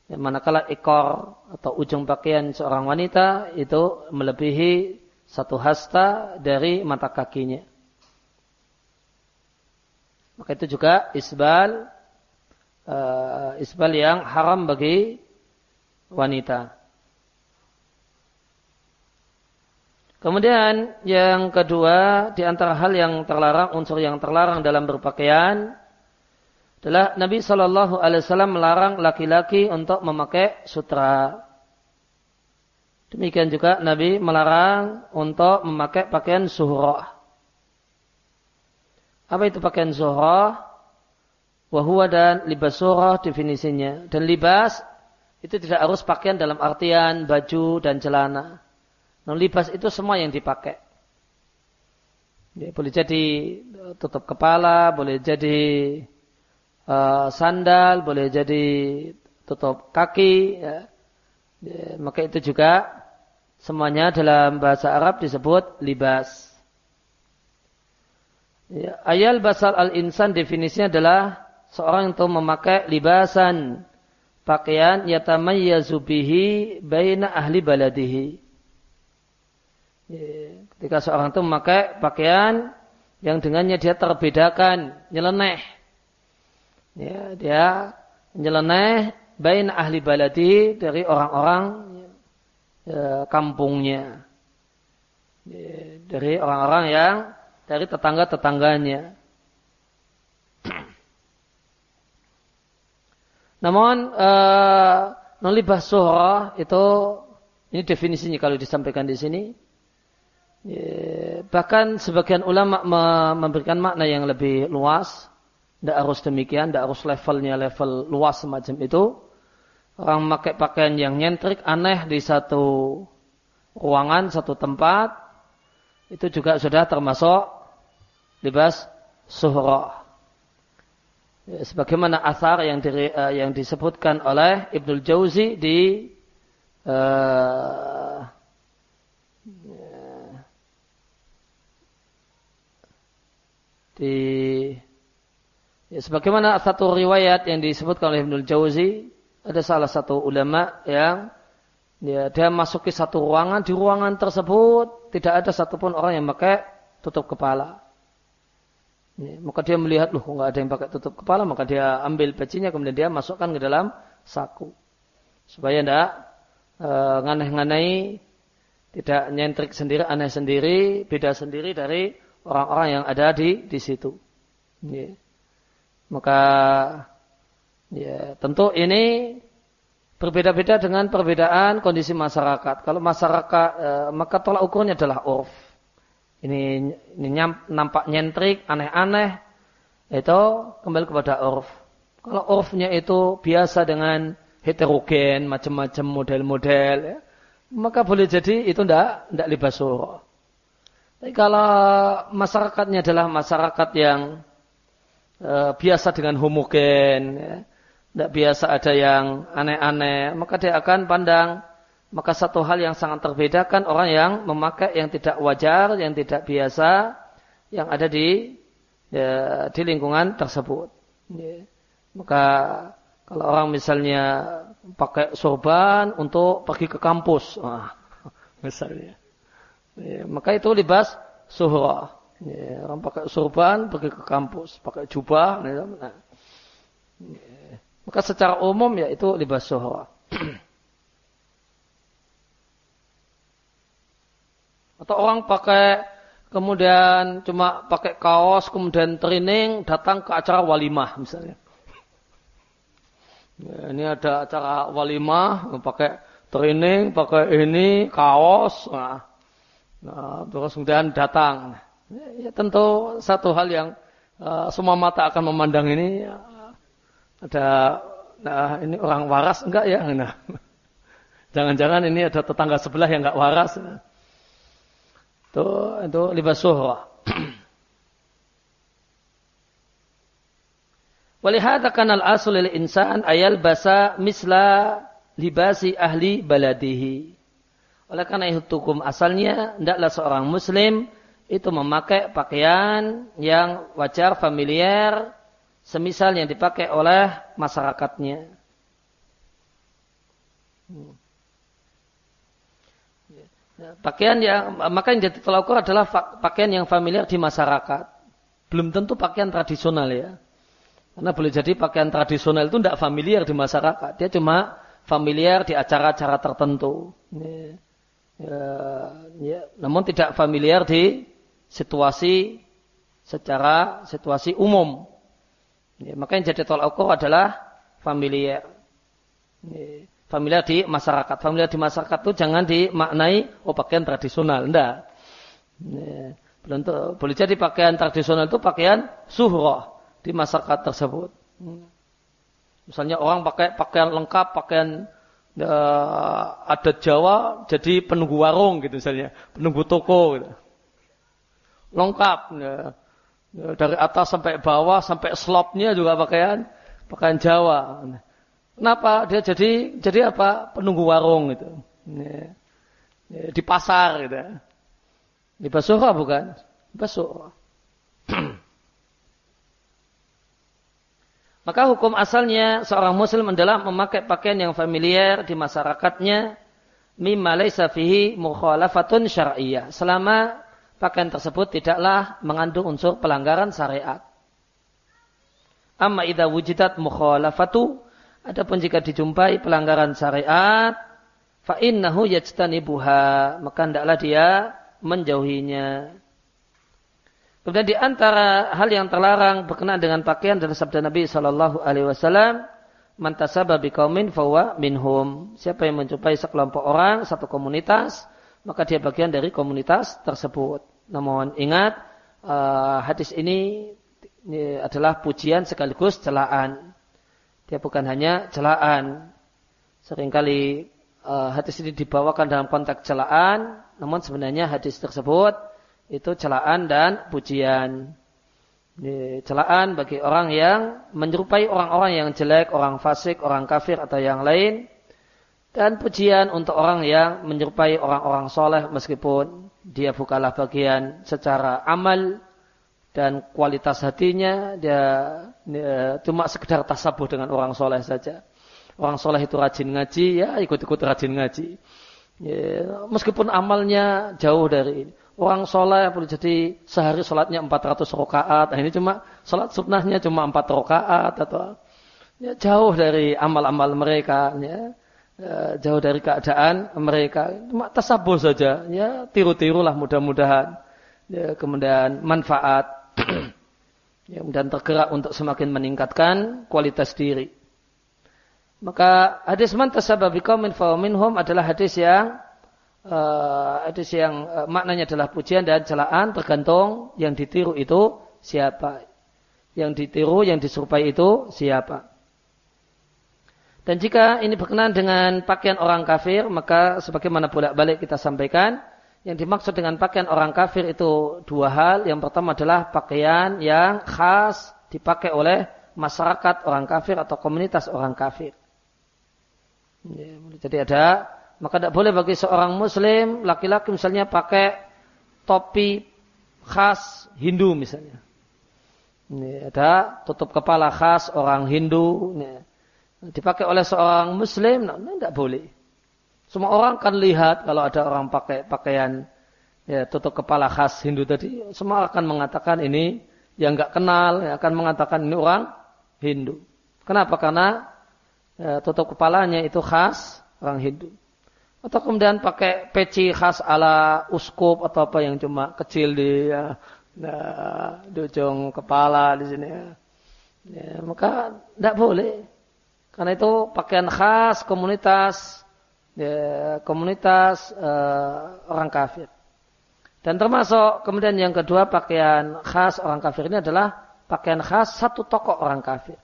ya, manakala ekor atau ujung pakaian seorang wanita itu melebihi satu hasta dari mata kakinya. Maka itu juga isbal, uh, isbal yang haram bagi wanita. Kemudian yang kedua di antara hal yang terlarang unsur yang terlarang dalam berpakaian adalah Nabi Shallallahu Alaihi Wasallam melarang laki-laki untuk memakai sutra. Demikian juga Nabi melarang untuk memakai pakaian suhroh. Apa itu pakaian suhroh? Wahua dan libas suhroh definisinya. Dan libas itu tidak harus pakaian dalam artian baju dan celana. Non libas itu semua yang dipakai. Ya, boleh jadi eh, tutup kepala, boleh jadi uh, sandal, boleh jadi tutup kaki. Ya. Ya, maka itu juga semuanya dalam bahasa Arab disebut libas. Ya, ayal basal al-insan definisinya adalah seorang yang memakai libasan pakaian yatamayyazu bihi baina ahli baladihi. Ya, ketika seorang itu memakai pakaian yang dengannya dia terbedakan, nyeleneh. Ya, dia nyeleneh bain ahli baladi dari orang-orang ya, kampungnya. Ya, dari orang-orang yang dari tetangga-tetangganya. Namun uh, nolibah suhra itu ini definisinya kalau disampaikan di sini. Ya, bahkan sebagian ulama memberikan makna yang lebih luas. Tidak harus demikian, tidak harus levelnya level luas semacam itu. Orang memakai pakaian yang nyentrik, aneh di satu ruangan, satu tempat, itu juga sudah termasuk libas suhra. Ya, sebagaimana asar yang, di, uh, yang disebutkan oleh Ibnul Jauzi di uh, di ya, sebagaimana satu riwayat yang disebutkan oleh Ibnul Jauzi ada salah satu ulama yang ya, dia masuki satu ruangan di ruangan tersebut tidak ada satupun orang yang pakai tutup kepala Ya, maka dia melihat, loh nggak ada yang pakai tutup kepala, maka dia ambil pecinya, kemudian dia masukkan ke dalam saku. Supaya tidak e, nganeh-nganei, tidak nyentrik sendiri, aneh sendiri, beda sendiri dari orang-orang yang ada di di situ. Ya. Maka ya tentu ini berbeda-beda dengan perbedaan kondisi masyarakat. Kalau masyarakat, e, maka tolak ukurnya adalah urf ini, ini nampak nyentrik, aneh-aneh, itu kembali kepada urf. Kalau urfnya itu biasa dengan heterogen, macam-macam model-model, ya, maka boleh jadi itu tidak tidak libas surah. Tapi kalau masyarakatnya adalah masyarakat yang e, biasa dengan homogen, ya, tidak biasa ada yang aneh-aneh, maka dia akan pandang maka satu hal yang sangat terbedakan orang yang memakai yang tidak wajar, yang tidak biasa, yang ada di ya, di lingkungan tersebut. Ya. Maka kalau orang misalnya pakai sorban untuk pergi ke kampus, wah, misalnya, Ya, maka itu libas suhra. Ya, orang pakai surban pergi ke kampus, pakai jubah. Ya, nah. ya. Maka secara umum ya itu libas suhra. Atau orang pakai kemudian cuma pakai kaos, kemudian training, datang ke acara walimah misalnya. Ya, ini ada acara walimah, pakai training, pakai ini, kaos, nah, nah terus kemudian datang. Ya, ya tentu satu hal yang uh, semua mata akan memandang ini ya, ada nah ini orang waras enggak ya? Nah, jangan-jangan ini ada tetangga sebelah yang enggak waras. Itu itu libas suhra. Walihada kanal asul lil insan ayal basa misla libasi ahli baladihi. Oleh karena itu hukum asalnya hendaklah seorang muslim itu memakai pakaian yang wajar familiar semisal yang dipakai oleh masyarakatnya. Pakaian yang maka yang jadi tolak ukur adalah pakaian yang familiar di masyarakat. Belum tentu pakaian tradisional ya. Karena boleh jadi pakaian tradisional itu tidak familiar di masyarakat. Dia cuma familiar di acara-acara tertentu. Ya, ya. Namun tidak familiar di situasi secara situasi umum. Ya, maka yang jadi tolak ukur adalah familiar. Ya familiar di masyarakat. Familiar di masyarakat itu jangan dimaknai oh pakaian tradisional, enggak. Ya, boleh jadi pakaian tradisional itu pakaian suhroh di masyarakat tersebut. Misalnya orang pakai pakaian lengkap, pakaian uh, adat Jawa jadi penunggu warung gitu misalnya, penunggu toko gitu. Lengkap ya. Dari atas sampai bawah sampai slopnya juga pakaian pakaian Jawa. Kenapa dia jadi jadi apa? Penunggu warung. Ya, di pasar gitu. Di Basura bukan? Basura. Maka hukum asalnya seorang muslim adalah memakai pakaian yang familiar di masyarakatnya mimma laysa fihi mukhalafatun syar'iyyah selama pakaian tersebut tidaklah mengandung unsur pelanggaran syariat. Amma idza wujidat mukhalafatu Adapun jika dijumpai pelanggaran syariat, fa innahu yajtanibuha, maka hendaklah dia menjauhinya. Kemudian di antara hal yang terlarang berkenaan dengan pakaian dalam sabda Nabi Shallallahu Alaihi Wasallam, mantasaba biqaumin fawa minhum. Siapa yang menjumpai sekelompok orang, satu komunitas, maka dia bagian dari komunitas tersebut. Namun ingat, uh, hadis ini, ini adalah pujian sekaligus celaan. Dia bukan hanya celaan. Seringkali uh, hadis ini dibawakan dalam konteks celaan, namun sebenarnya hadis tersebut itu celaan dan pujian. Ini celaan bagi orang yang menyerupai orang-orang yang jelek, orang fasik, orang kafir atau yang lain. Dan pujian untuk orang yang menyerupai orang-orang soleh meskipun dia bukanlah bagian secara amal dan kualitas hatinya dia, dia cuma sekedar tasabuh dengan orang soleh saja. Orang soleh itu rajin ngaji, ya ikut-ikut rajin ngaji. Ya, meskipun amalnya jauh dari ini. Orang soleh boleh jadi sehari sholatnya 400 rakaat. Nah, ini cuma sholat sunnahnya cuma 4 rakaat atau ya, jauh dari amal-amal mereka. Ya. Ya, jauh dari keadaan mereka. Cuma tasabuh saja. Ya, tiru-tirulah mudah-mudahan. Ya, kemudian manfaat dan tergerak untuk semakin meningkatkan kualitas diri. Maka hadis man tasababi qaumin fa minhum adalah hadis yang uh, hadis yang uh, maknanya adalah pujian dan celaan tergantung yang ditiru itu siapa. Yang ditiru, yang diserupai itu siapa. Dan jika ini berkenaan dengan pakaian orang kafir, maka sebagaimana bolak-balik kita sampaikan, yang dimaksud dengan pakaian orang kafir itu dua hal. Yang pertama adalah pakaian yang khas dipakai oleh masyarakat orang kafir atau komunitas orang kafir. Ya, jadi ada, maka tidak boleh bagi seorang muslim, laki-laki misalnya pakai topi khas Hindu misalnya. Ini ada tutup kepala khas orang Hindu. Ini, dipakai oleh seorang muslim, nah, tidak boleh. Semua orang kan lihat kalau ada orang pakai pakaian ya tutup kepala khas Hindu tadi, semua akan mengatakan ini yang nggak kenal ya, akan mengatakan ini orang Hindu. Kenapa? Karena ya, tutup kepalanya itu khas orang Hindu. Atau kemudian pakai peci khas ala uskup atau apa yang cuma kecil di ya, nah, di ujung kepala di sini ya. ya maka tidak boleh. Karena itu pakaian khas komunitas ya, komunitas uh, orang kafir. Dan termasuk kemudian yang kedua pakaian khas orang kafir ini adalah pakaian khas satu tokoh orang kafir.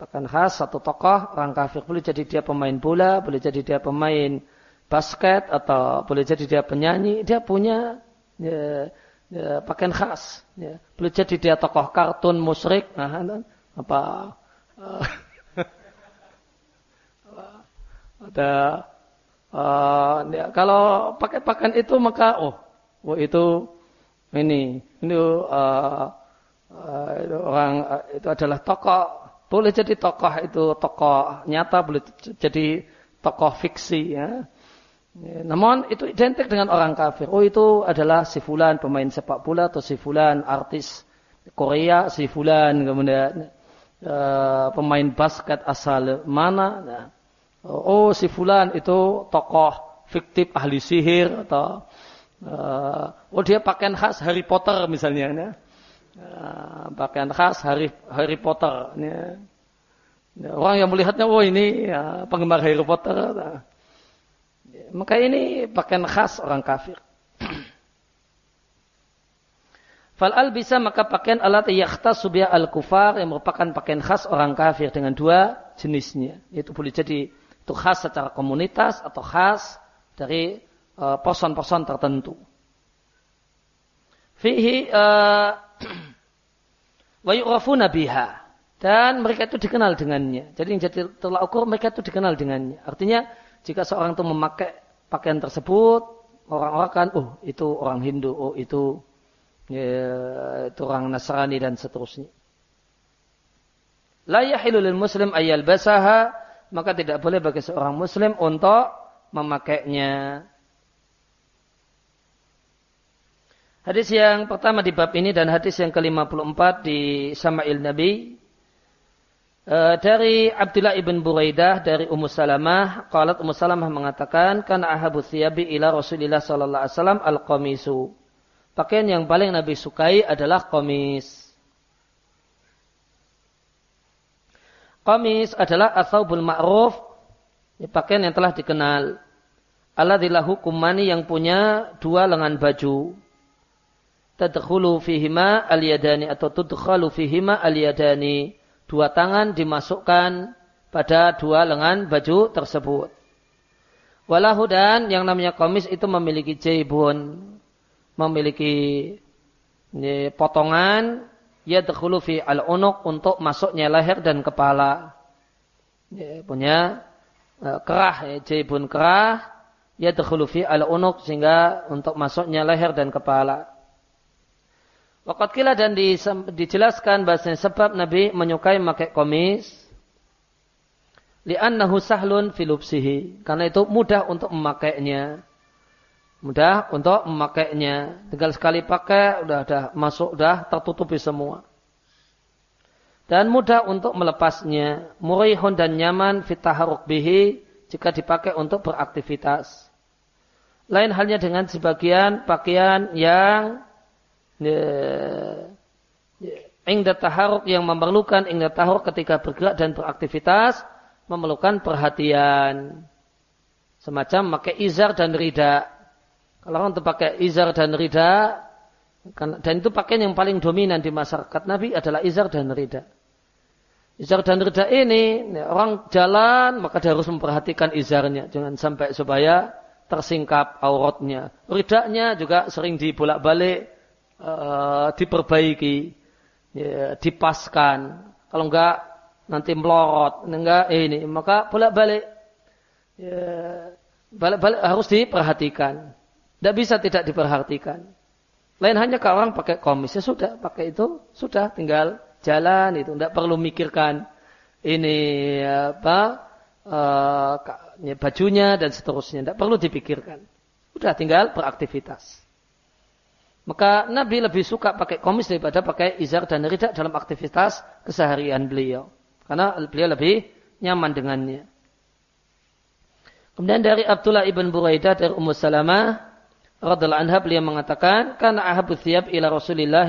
Pakaian khas satu tokoh orang kafir. Boleh jadi dia pemain bola, boleh jadi dia pemain basket, atau boleh jadi dia penyanyi. Dia punya ya, ya, pakaian khas. Ya. Boleh jadi dia tokoh kartun, musrik, nah, apa... Uh, ada uh, kalau pakai pakaian itu maka oh, oh itu ini ini uh, uh, itu orang uh, itu adalah tokoh boleh jadi tokoh itu tokoh nyata boleh jadi tokoh fiksi ya. ya. Namun itu identik dengan orang kafir. Oh itu adalah si fulan pemain sepak bola atau si fulan artis Korea, si fulan kemudian uh, pemain basket asal mana. Nah, oh si fulan itu tokoh fiktif ahli sihir atau uh, oh dia pakaian khas Harry Potter misalnya ya. Uh, pakaian khas Harry Harry Potter ya. Ya, orang yang melihatnya oh ini ya, penggemar Harry Potter ya, maka ini pakaian khas orang kafir Fal al bisa maka pakaian alat yakhta subya al kufar yang merupakan pakaian khas orang kafir dengan dua jenisnya. Itu boleh jadi itu khas secara komunitas atau khas dari uh, person-person tertentu. Fihi uh, wa biha dan mereka itu dikenal dengannya. Jadi yang jadi tolak ukur mereka itu dikenal dengannya. Artinya jika seorang itu memakai pakaian tersebut, orang-orang kan, oh itu orang Hindu, oh itu ya, itu orang Nasrani dan seterusnya. La yahilu muslim ayyal basaha maka tidak boleh bagi seorang muslim untuk memakainya. Hadis yang pertama di bab ini dan hadis yang ke-54 di Sama'il Nabi uh, dari Abdullah ibn Buraidah dari Ummu Salamah, qalat Ummu Salamah mengatakan kana ahabu thiyabi ila Rasulillah sallallahu alaihi wasallam al-qamisu. Pakaian yang paling Nabi sukai adalah komis. Qamis adalah asaubul ma'ruf, ya, pakaian yang telah dikenal. Alladzillah hukumani yang punya dua lengan baju. Tadkhulu fihima aliyadani atau tudkhalu fihima aliyadani. Dua tangan dimasukkan pada dua lengan baju tersebut. Walahu dan yang namanya komis itu memiliki jaibun. Memiliki ya, potongan ya fi al-unuk untuk masuknya leher dan kepala. Ya, punya uh, kerah, ya, jaibun kerah, ya fi al-unuk sehingga untuk masuknya leher dan kepala. Wakat kila dan dijelaskan bahasanya sebab Nabi menyukai memakai komis. Li'annahu sahlun filupsihi. Karena itu mudah untuk memakainya. Mudah untuk memakainya. Tinggal sekali pakai, udah udah masuk, udah tertutupi semua. Dan mudah untuk melepasnya. Murihun dan nyaman fitaharuk bihi jika dipakai untuk beraktivitas. Lain halnya dengan sebagian pakaian yang ya, ya, ingda taharuk yang memerlukan ingda taharuk ketika bergerak dan beraktivitas memerlukan perhatian. Semacam pakai izar dan rida. Kalau orang itu pakai izar dan rida, dan itu pakaian yang paling dominan di masyarakat Nabi adalah izar dan rida. Izar dan rida ini, orang jalan maka dia harus memperhatikan izarnya. Jangan sampai supaya tersingkap auratnya. Ridanya juga sering dibolak-balik, uh, diperbaiki, ya, dipaskan. Kalau enggak nanti melorot, enggak eh, ini, maka bolak-balik. Ya, balik-balik harus diperhatikan. Tidak bisa tidak diperhatikan. Lain hanya kalau orang pakai komis, ya sudah, pakai itu, sudah, tinggal jalan itu. Tidak perlu mikirkan ini apa, uh, bajunya dan seterusnya. Tidak perlu dipikirkan. Udah tinggal beraktivitas. Maka Nabi lebih suka pakai komis daripada pakai izar dan ridak dalam aktivitas keseharian beliau. Karena beliau lebih nyaman dengannya. Kemudian dari Abdullah ibn Buraidah dari Ummu Salamah radhiallahu anha beliau mengatakan karena ahabu thiyab ila Rasulillah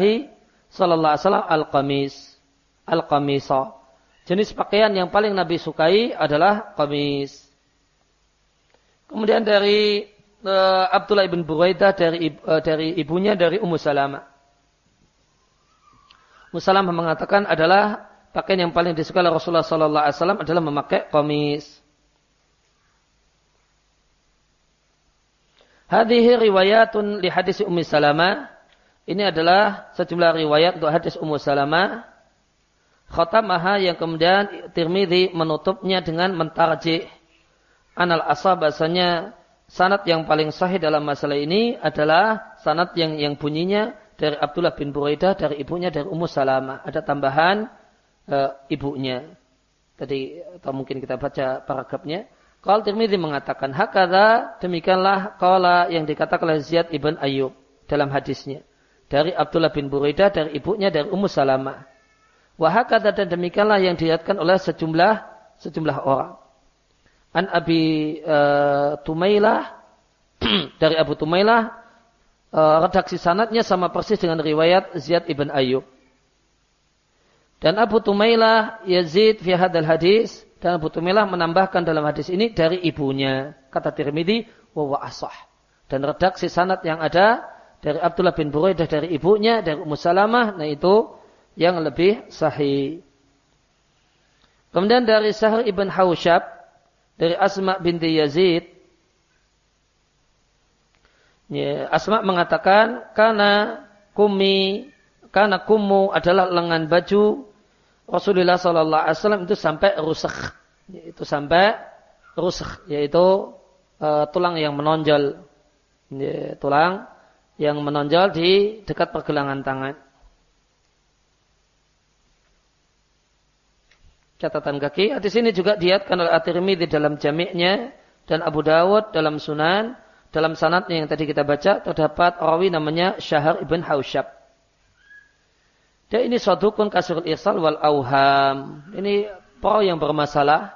sallallahu alaihi wasallam al-qamis al-qamisa. Jenis pakaian yang paling Nabi sukai adalah qamis. Kemudian dari uh, Abdullah ibn Buraidah dari uh, dari ibunya dari Ummu Salamah. Ummu Salamah mengatakan adalah pakaian yang paling disukai Rasulullah sallallahu alaihi wasallam adalah memakai qamis. Hadhihi riwayatun li hadis Ummu Salamah. Ini adalah sejumlah riwayat untuk hadis Ummu Salamah. Khatamaha yang kemudian Tirmidzi menutupnya dengan mentarjih anal asal bahasanya sanat yang paling sahih dalam masalah ini adalah sanat yang yang bunyinya dari Abdullah bin Buraidah dari ibunya dari Ummu Salamah. Ada tambahan e, ibunya. Tadi atau mungkin kita baca paragrafnya. Kalau Tirmidzi mengatakan hakada demikianlah kala yang dikatakan oleh Ziyad ibn Ayyub dalam hadisnya dari Abdullah bin Buraidah dari ibunya dari Ummu Salamah. Wahakata dan demikianlah yang dilihatkan oleh sejumlah sejumlah orang an Abi uh, Tumailah dari Abu Tumailah uh, redaksi sanatnya sama persis dengan riwayat Ziyad ibn Ayyub. Dan Abu Tumailah Yazid fi hadal hadis dan Abu Tumailah menambahkan dalam hadis ini dari ibunya kata Tirmidzi wa asah. Dan redaksi sanat yang ada dari Abdullah bin Buraidah dari ibunya dari Ummu Salamah nah itu yang lebih sahih. Kemudian dari Sahar ibn Hausyab dari Asma binti Yazid. Ya, Asma mengatakan karena kumi karena kumu adalah lengan baju Rasulullah Sallallahu Alaihi Wasallam itu sampai rusak, itu sampai rusak, yaitu uh, tulang yang menonjol, ya, tulang yang menonjol di dekat pergelangan tangan. catatan kaki. Hadis ini juga diatkan oleh At-Tirmidzi dalam jami'nya dan Abu Dawud dalam Sunan. Dalam sanatnya yang tadi kita baca terdapat rawi namanya Syahar ibn Hausyab. Dan ini sadukun kasrul irsal wal auham. Ini perawi yang bermasalah.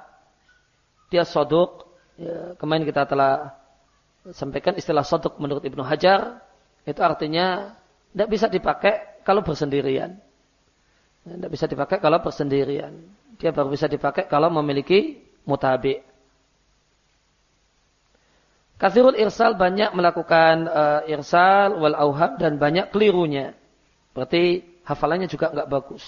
Dia soduk. Ya, kemarin kita telah sampaikan istilah soduk menurut Ibnu Hajar. Itu artinya tidak bisa dipakai kalau bersendirian. Tidak bisa dipakai kalau bersendirian dia baru bisa dipakai kalau memiliki mutabi. Kathirul irsal banyak melakukan uh, irsal wal auham dan banyak kelirunya. Berarti hafalannya juga enggak bagus.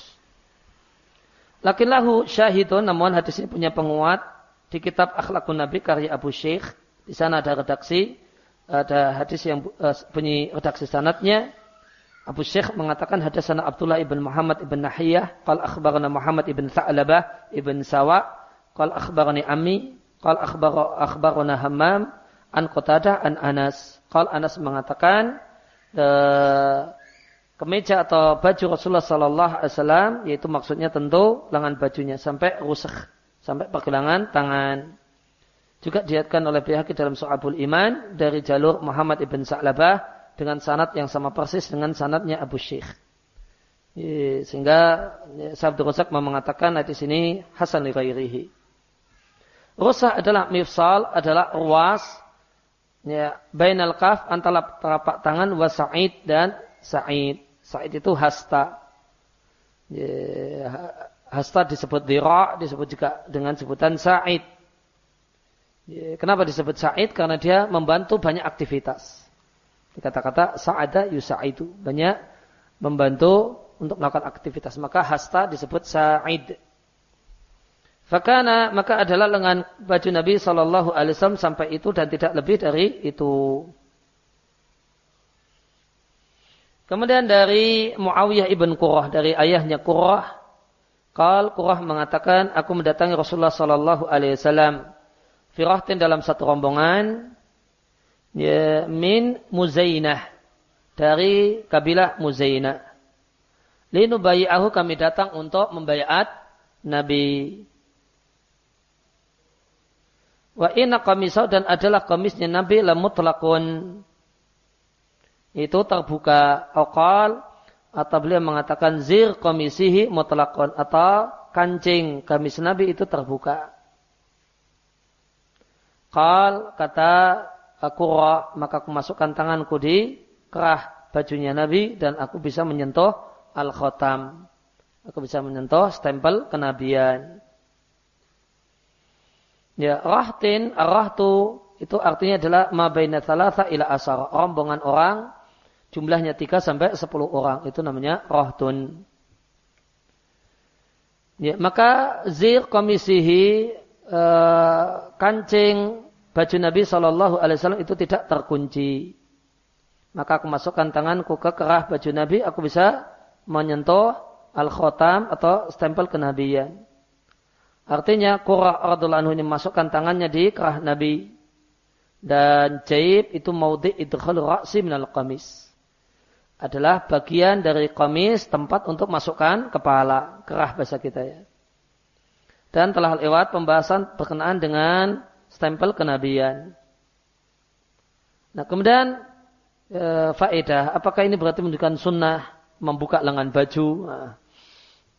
Lakin lahu syahidun namun hadis ini punya penguat di kitab Akhlakun Nabi karya Abu Syekh. Di sana ada redaksi, ada hadis yang uh, bunyi redaksi sanatnya Abu Syekh mengatakan hadasana Abdullah ibn Muhammad ibn Nahiyah, qal akhbarana Muhammad ibn Sa'labah ibn Sawa, qal akhbarani Ami, qal akhbar akhbarana Hammam an Qatadah an Anas. Qal Anas mengatakan e, kemeja atau baju Rasulullah sallallahu alaihi wasallam yaitu maksudnya tentu lengan bajunya sampai rusak, sampai pergelangan tangan. Juga diatkan oleh pihak dalam Su'abul Iman dari jalur Muhammad ibn Sa'labah dengan sanat yang sama persis dengan sanatnya Abu Syekh. Sehingga Sabtu Rasak mengatakan di sini Hasan Lirairihi. Rusah adalah mifsal, adalah ruas, ya, bainal kaf antara telapak tangan wa sa'id dan sa'id. Sa'id itu hasta. Hasta disebut dira, disebut juga dengan sebutan sa'id. Kenapa disebut sa'id? Karena dia membantu banyak aktivitas. Kata-kata sa'ada yusaidu. Banyak membantu untuk melakukan aktivitas. Maka hasta disebut sa'id. Fakana maka adalah lengan baju Nabi Shallallahu Alaihi Wasallam sampai itu dan tidak lebih dari itu. Kemudian dari Muawiyah ibn Qurrah dari ayahnya Qurrah, Kal Qurrah mengatakan aku mendatangi Rasulullah Shallallahu Alaihi Wasallam. Firahtin dalam satu rombongan ya, min Muzainah dari kabilah Muzainah. Linu bayi'ahu kami datang untuk membayat Nabi. Wa inna qamisau dan adalah komisnya Nabi la mutlaqun. Itu terbuka. Okal atau beliau mengatakan zir komisihi mutlaqun atau kancing kamis Nabi itu terbuka. Kal kata aku maka aku masukkan tanganku di kerah bajunya Nabi dan aku bisa menyentuh al-khotam. Aku bisa menyentuh stempel kenabian. Ya, rahtin, rahtu itu artinya adalah mabaina thalatha ila asar. Rombongan orang jumlahnya 3 sampai 10 orang. Itu namanya rahtun. Ya, maka zir komisihi uh, kancing baju Nabi Shallallahu Alaihi Wasallam itu tidak terkunci. Maka aku masukkan tanganku ke kerah baju Nabi, aku bisa menyentuh al-khotam atau stempel kenabian. Artinya Qurra radhiallahu anhu ini masukkan tangannya di kerah Nabi. Dan jaib itu maudhi idkhal ra'si minal qamis. Adalah bagian dari qamis tempat untuk masukkan kepala, kerah bahasa kita ya. Dan telah lewat pembahasan berkenaan dengan stempel kenabian. Nah kemudian e, faedah, apakah ini berarti menunjukkan sunnah membuka lengan baju? Nah,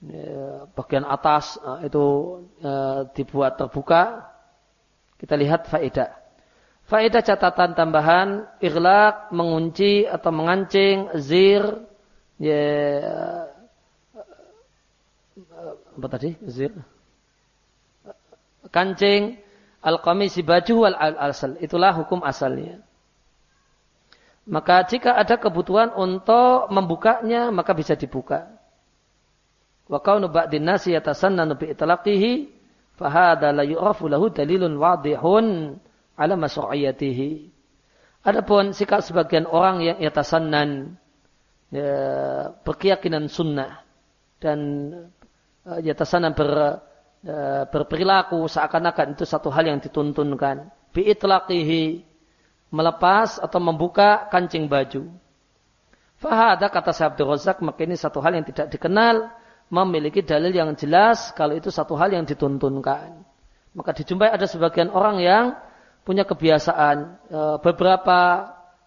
Ya, bagian atas eh, itu eh, dibuat terbuka. Kita lihat faedah. Faedah catatan tambahan, irlak, mengunci atau mengancing, zir, ya, apa tadi? Zir. Kancing, al-qamisi baju wal al-asal. Itulah hukum asalnya. Maka jika ada kebutuhan untuk membukanya, maka bisa dibuka. Wa kaunu ba'din nasi yatasannanu bi itlaqihi fahada la yu'rafu lahu dalilun wadihun ala mas'u'iyatihi. Adapun sikap sebagian orang yang yatasannan ya, berkeyakinan sunnah dan uh, yatasannan ber, uh, berperilaku seakan-akan itu satu hal yang dituntunkan. Bi itlaqihi melepas atau membuka kancing baju. Fahada kata Syekh Abdul Razak maka ini satu hal yang tidak dikenal memiliki dalil yang jelas kalau itu satu hal yang dituntunkan. Maka dijumpai ada sebagian orang yang punya kebiasaan e, beberapa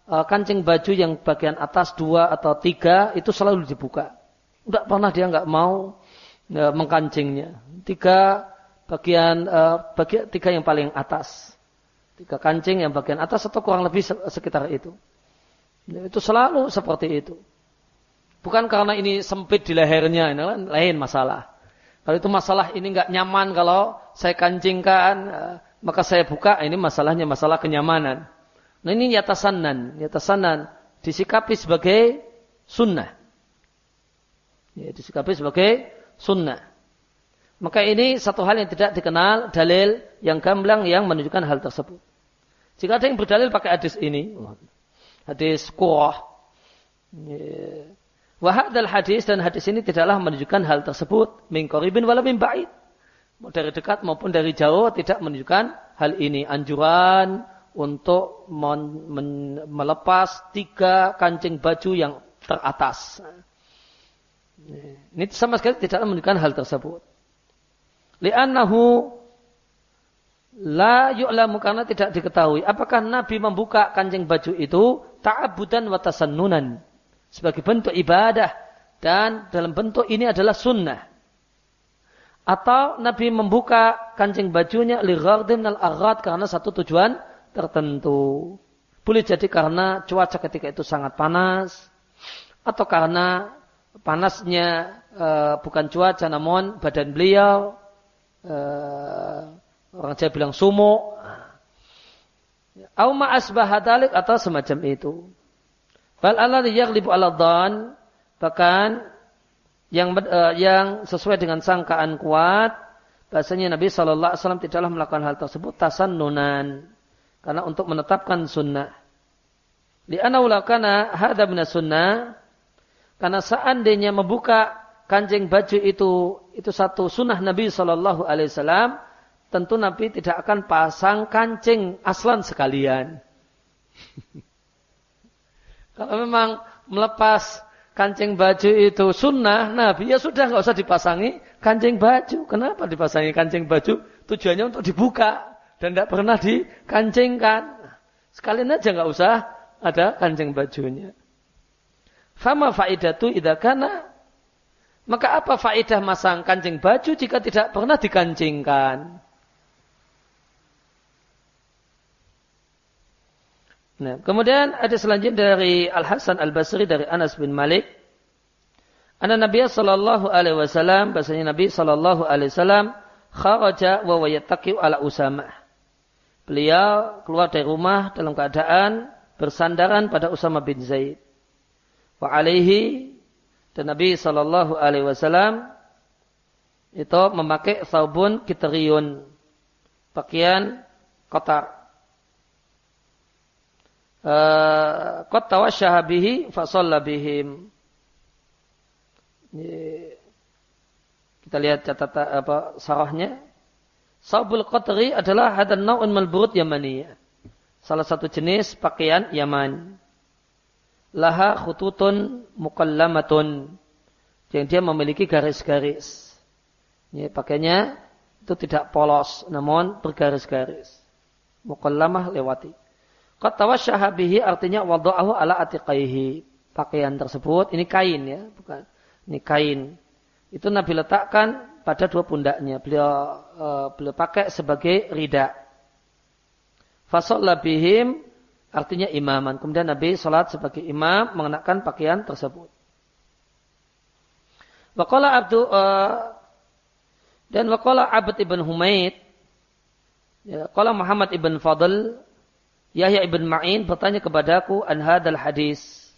e, kancing baju yang bagian atas dua atau tiga itu selalu dibuka. Tidak pernah dia nggak mau e, mengkancingnya. Tiga bagian bagian tiga yang paling atas. Tiga kancing yang bagian atas atau kurang lebih sekitar itu. Itu selalu seperti itu. Bukan karena ini sempit di lehernya, ini kan lain masalah. Kalau itu masalah ini nggak nyaman kalau saya kancingkan, maka saya buka, ini masalahnya masalah kenyamanan. Nah ini yatasanan, yatasanan disikapi sebagai sunnah. Ya, disikapi sebagai sunnah. Maka ini satu hal yang tidak dikenal dalil yang gamblang yang menunjukkan hal tersebut. Jika ada yang berdalil pakai hadis ini, hadis kuah, ya, Wahadal hadis dan hadis ini tidaklah menunjukkan hal tersebut mingkoribin wala ba'id. Dari dekat maupun dari jauh tidak menunjukkan hal ini. Anjuran untuk men, men, melepas tiga kancing baju yang teratas. Ini sama sekali tidak menunjukkan hal tersebut. Li'annahu la yu'lamu karena tidak diketahui. Apakah Nabi membuka kancing baju itu ta'abudan wa tasannunan sebagai bentuk ibadah dan dalam bentuk ini adalah sunnah. Atau Nabi membuka kancing bajunya li ghardin al aghat karena satu tujuan tertentu. Boleh jadi karena cuaca ketika itu sangat panas atau karena panasnya e, bukan cuaca namun badan beliau e, orang Jawa bilang sumo. Au ma atau semacam itu. Bal alladhi yaghlibu ala dhan bahkan yang uh, yang sesuai dengan sangkaan kuat bahasanya Nabi sallallahu alaihi wasallam tidaklah melakukan hal tersebut tasannunan karena untuk menetapkan sunnah. Di ulakana hadza min sunnah karena seandainya membuka kancing baju itu itu satu sunnah Nabi sallallahu alaihi wasallam tentu Nabi tidak akan pasang kancing aslan sekalian. Kalau memang melepas kancing baju itu sunnah Nabi, ya sudah nggak usah dipasangi kancing baju. Kenapa dipasangi kancing baju? Tujuannya untuk dibuka. dan tidak pernah dikancingkan. Sekalian aja nggak usah ada kancing bajunya. Fama faidatu idakana maka apa faedah masang kancing baju jika tidak pernah dikancingkan? Nah, kemudian ada selanjutnya dari Al Hasan Al Basri dari Anas bin Malik. Anna Nabi sallallahu alaihi wasallam bahasanya Nabi sallallahu alaihi wasallam kharaja wa yattaqi ala Usama. Beliau keluar dari rumah dalam keadaan bersandaran pada Usama bin Zaid. Wa alaihi dan Nabi sallallahu alaihi wasallam itu memakai saubun kitriyun pakaian Eh, qad tawasyaha bihi bihim. Kita lihat catatan apa sarahnya. Saubul qatri adalah hadan nau'un malburut yamaniyah. Salah satu jenis pakaian Yaman. Laha khututun mukallamatun. Yang dia memiliki garis-garis. Ya, pakainya itu tidak polos, namun bergaris-garis. Mukallamah lewati. Qad artinya wada'ahu ala atiqaihi. Pakaian tersebut, ini kain ya, bukan. Ini kain. Itu Nabi letakkan pada dua pundaknya. Beliau uh, beliau pakai sebagai rida. Fasalla bihim artinya imaman. Kemudian Nabi sholat sebagai imam mengenakan pakaian tersebut. Waqala Abdu uh, dan waqala Abd ibn Humaid ya, qala Muhammad ibn Fadl Yahya ibn Ma'in bertanya kepadaku an hadal hadis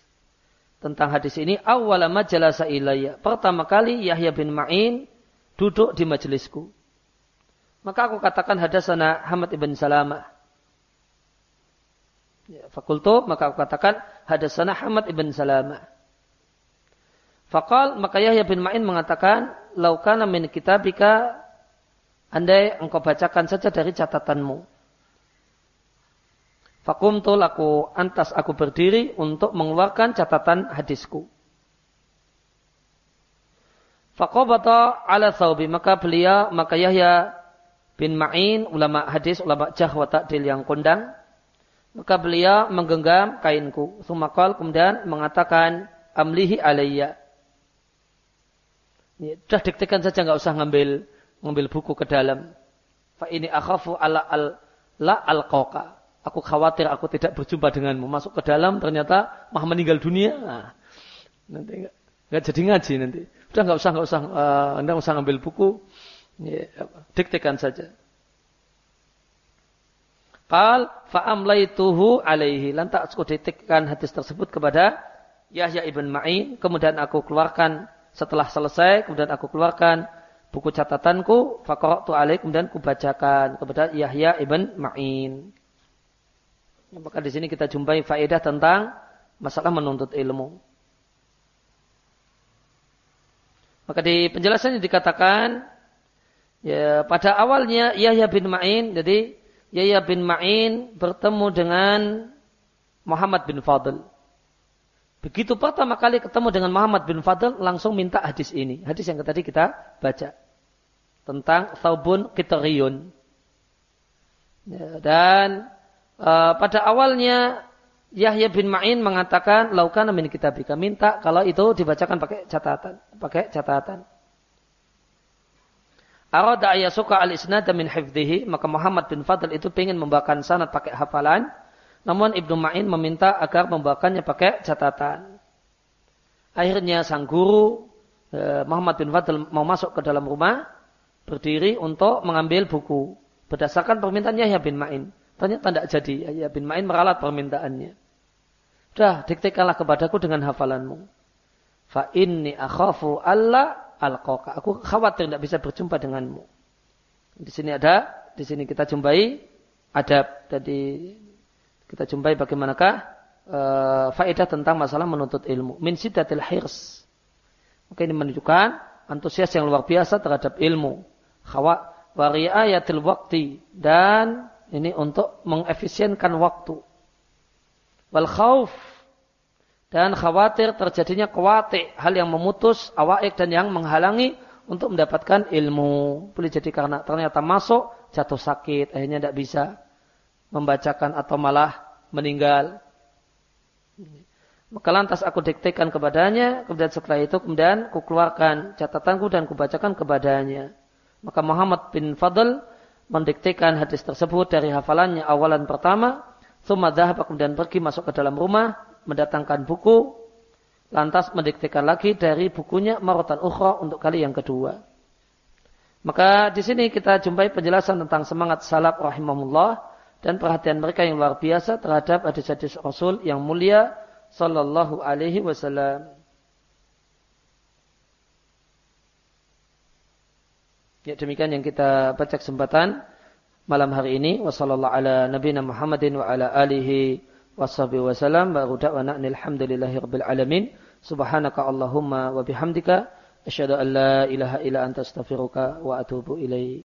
tentang hadis ini awal jalasa ilayya. Pertama kali Yahya bin Ma'in duduk di majelisku. Maka aku katakan hadasana Hamad ibn Salamah. Ya, fakultu maka aku katakan hadasana Hamad ibn Salamah. Fakal maka Yahya bin Ma'in mengatakan laukana min kitabika andai engkau bacakan saja dari catatanmu. Fakumtul aku antas aku berdiri untuk mengeluarkan catatan hadisku. Fakobata ala thawbi. Maka beliau, maka Yahya bin Ma'in, ulama hadis, ulama jahwa ta'dil yang kondang. Maka beliau menggenggam kainku. Sumakal kemudian mengatakan, amlihi alayya. Ini, sudah diktekan saja nggak usah ngambil ngambil buku ke dalam. Fa ini akhafu ala al la al -qoka. Aku khawatir aku tidak berjumpa denganmu. Masuk ke dalam ternyata mah meninggal dunia. Nah, nanti enggak, enggak jadi ngaji nanti. Udah enggak usah enggak usah uh, usah ngambil buku. Ya, diktekan saja. Qal fa'amlaituhu alaihi. Lantas aku detikkan hadis tersebut kepada Yahya ibn Ma'in. Kemudian aku keluarkan setelah selesai. Kemudian aku keluarkan buku catatanku. Fakoroktu alaih. Kemudian kubacakan kepada Yahya ibn Ma'in. Maka di sini kita jumpai faedah tentang masalah menuntut ilmu. Maka di penjelasannya dikatakan ya pada awalnya Yahya bin Ma'in jadi Yahya bin Ma'in bertemu dengan Muhammad bin Fadl. Begitu pertama kali ketemu dengan Muhammad bin Fadl langsung minta hadis ini. Hadis yang tadi kita baca. Tentang Thawbun Kitariyun. Ya, dan uh, pada awalnya Yahya bin Ma'in mengatakan laukan min kitabika minta kalau itu dibacakan pakai catatan, pakai catatan. Arada ayasuka al-isnad min hifdhihi, maka Muhammad bin Fadl itu ingin membawakan sanad pakai hafalan, namun Ibnu Ma'in meminta agar membawakannya pakai catatan. Akhirnya sang guru eh, Muhammad bin Fadl mau masuk ke dalam rumah, berdiri untuk mengambil buku berdasarkan permintaan Yahya bin Ma'in. Ternyata tidak jadi. Ya bin Ma'in meralat permintaannya. Dah, diktekanlah kepadaku dengan hafalanmu. Fa inni akhafu Allah alqaka. Aku khawatir tidak bisa berjumpa denganmu. Di sini ada, di sini kita jumpai adab. Jadi kita jumpai bagaimanakah uh, faedah tentang masalah menuntut ilmu. Min sidatil hirs. Maka ini menunjukkan antusias yang luar biasa terhadap ilmu. Khawa wariayatil waktu dan ini untuk mengefisienkan waktu. Wal khauf dan khawatir terjadinya kewati hal yang memutus awaik dan yang menghalangi untuk mendapatkan ilmu. Boleh jadi karena ternyata masuk, jatuh sakit, akhirnya tidak bisa membacakan atau malah meninggal. Maka lantas aku diktekan kepadanya, kemudian setelah itu kemudian ku keluarkan catatanku dan kubacakan kepadanya. Maka Muhammad bin Fadl mendiktekan hadis tersebut dari hafalannya awalan pertama, dhahaba kemudian pergi masuk ke dalam rumah, mendatangkan buku, lantas mendiktekan lagi dari bukunya marotan ukhra untuk kali yang kedua. Maka di sini kita jumpai penjelasan tentang semangat salaf rahimahullah dan perhatian mereka yang luar biasa terhadap hadis-hadis Rasul yang mulia sallallahu alaihi wasallam. Ya demikian yang kita baca kesempatan malam hari ini. Wassallallahu ala nabiyina Muhammadin wa ala alihi washabihi wasallam baru da'wana alhamdulillahi rabbil alamin. Subhanaka allahumma wa bihamdika. Asyhadu an la ilaha illa anta astaghfiruka wa atubu ilaik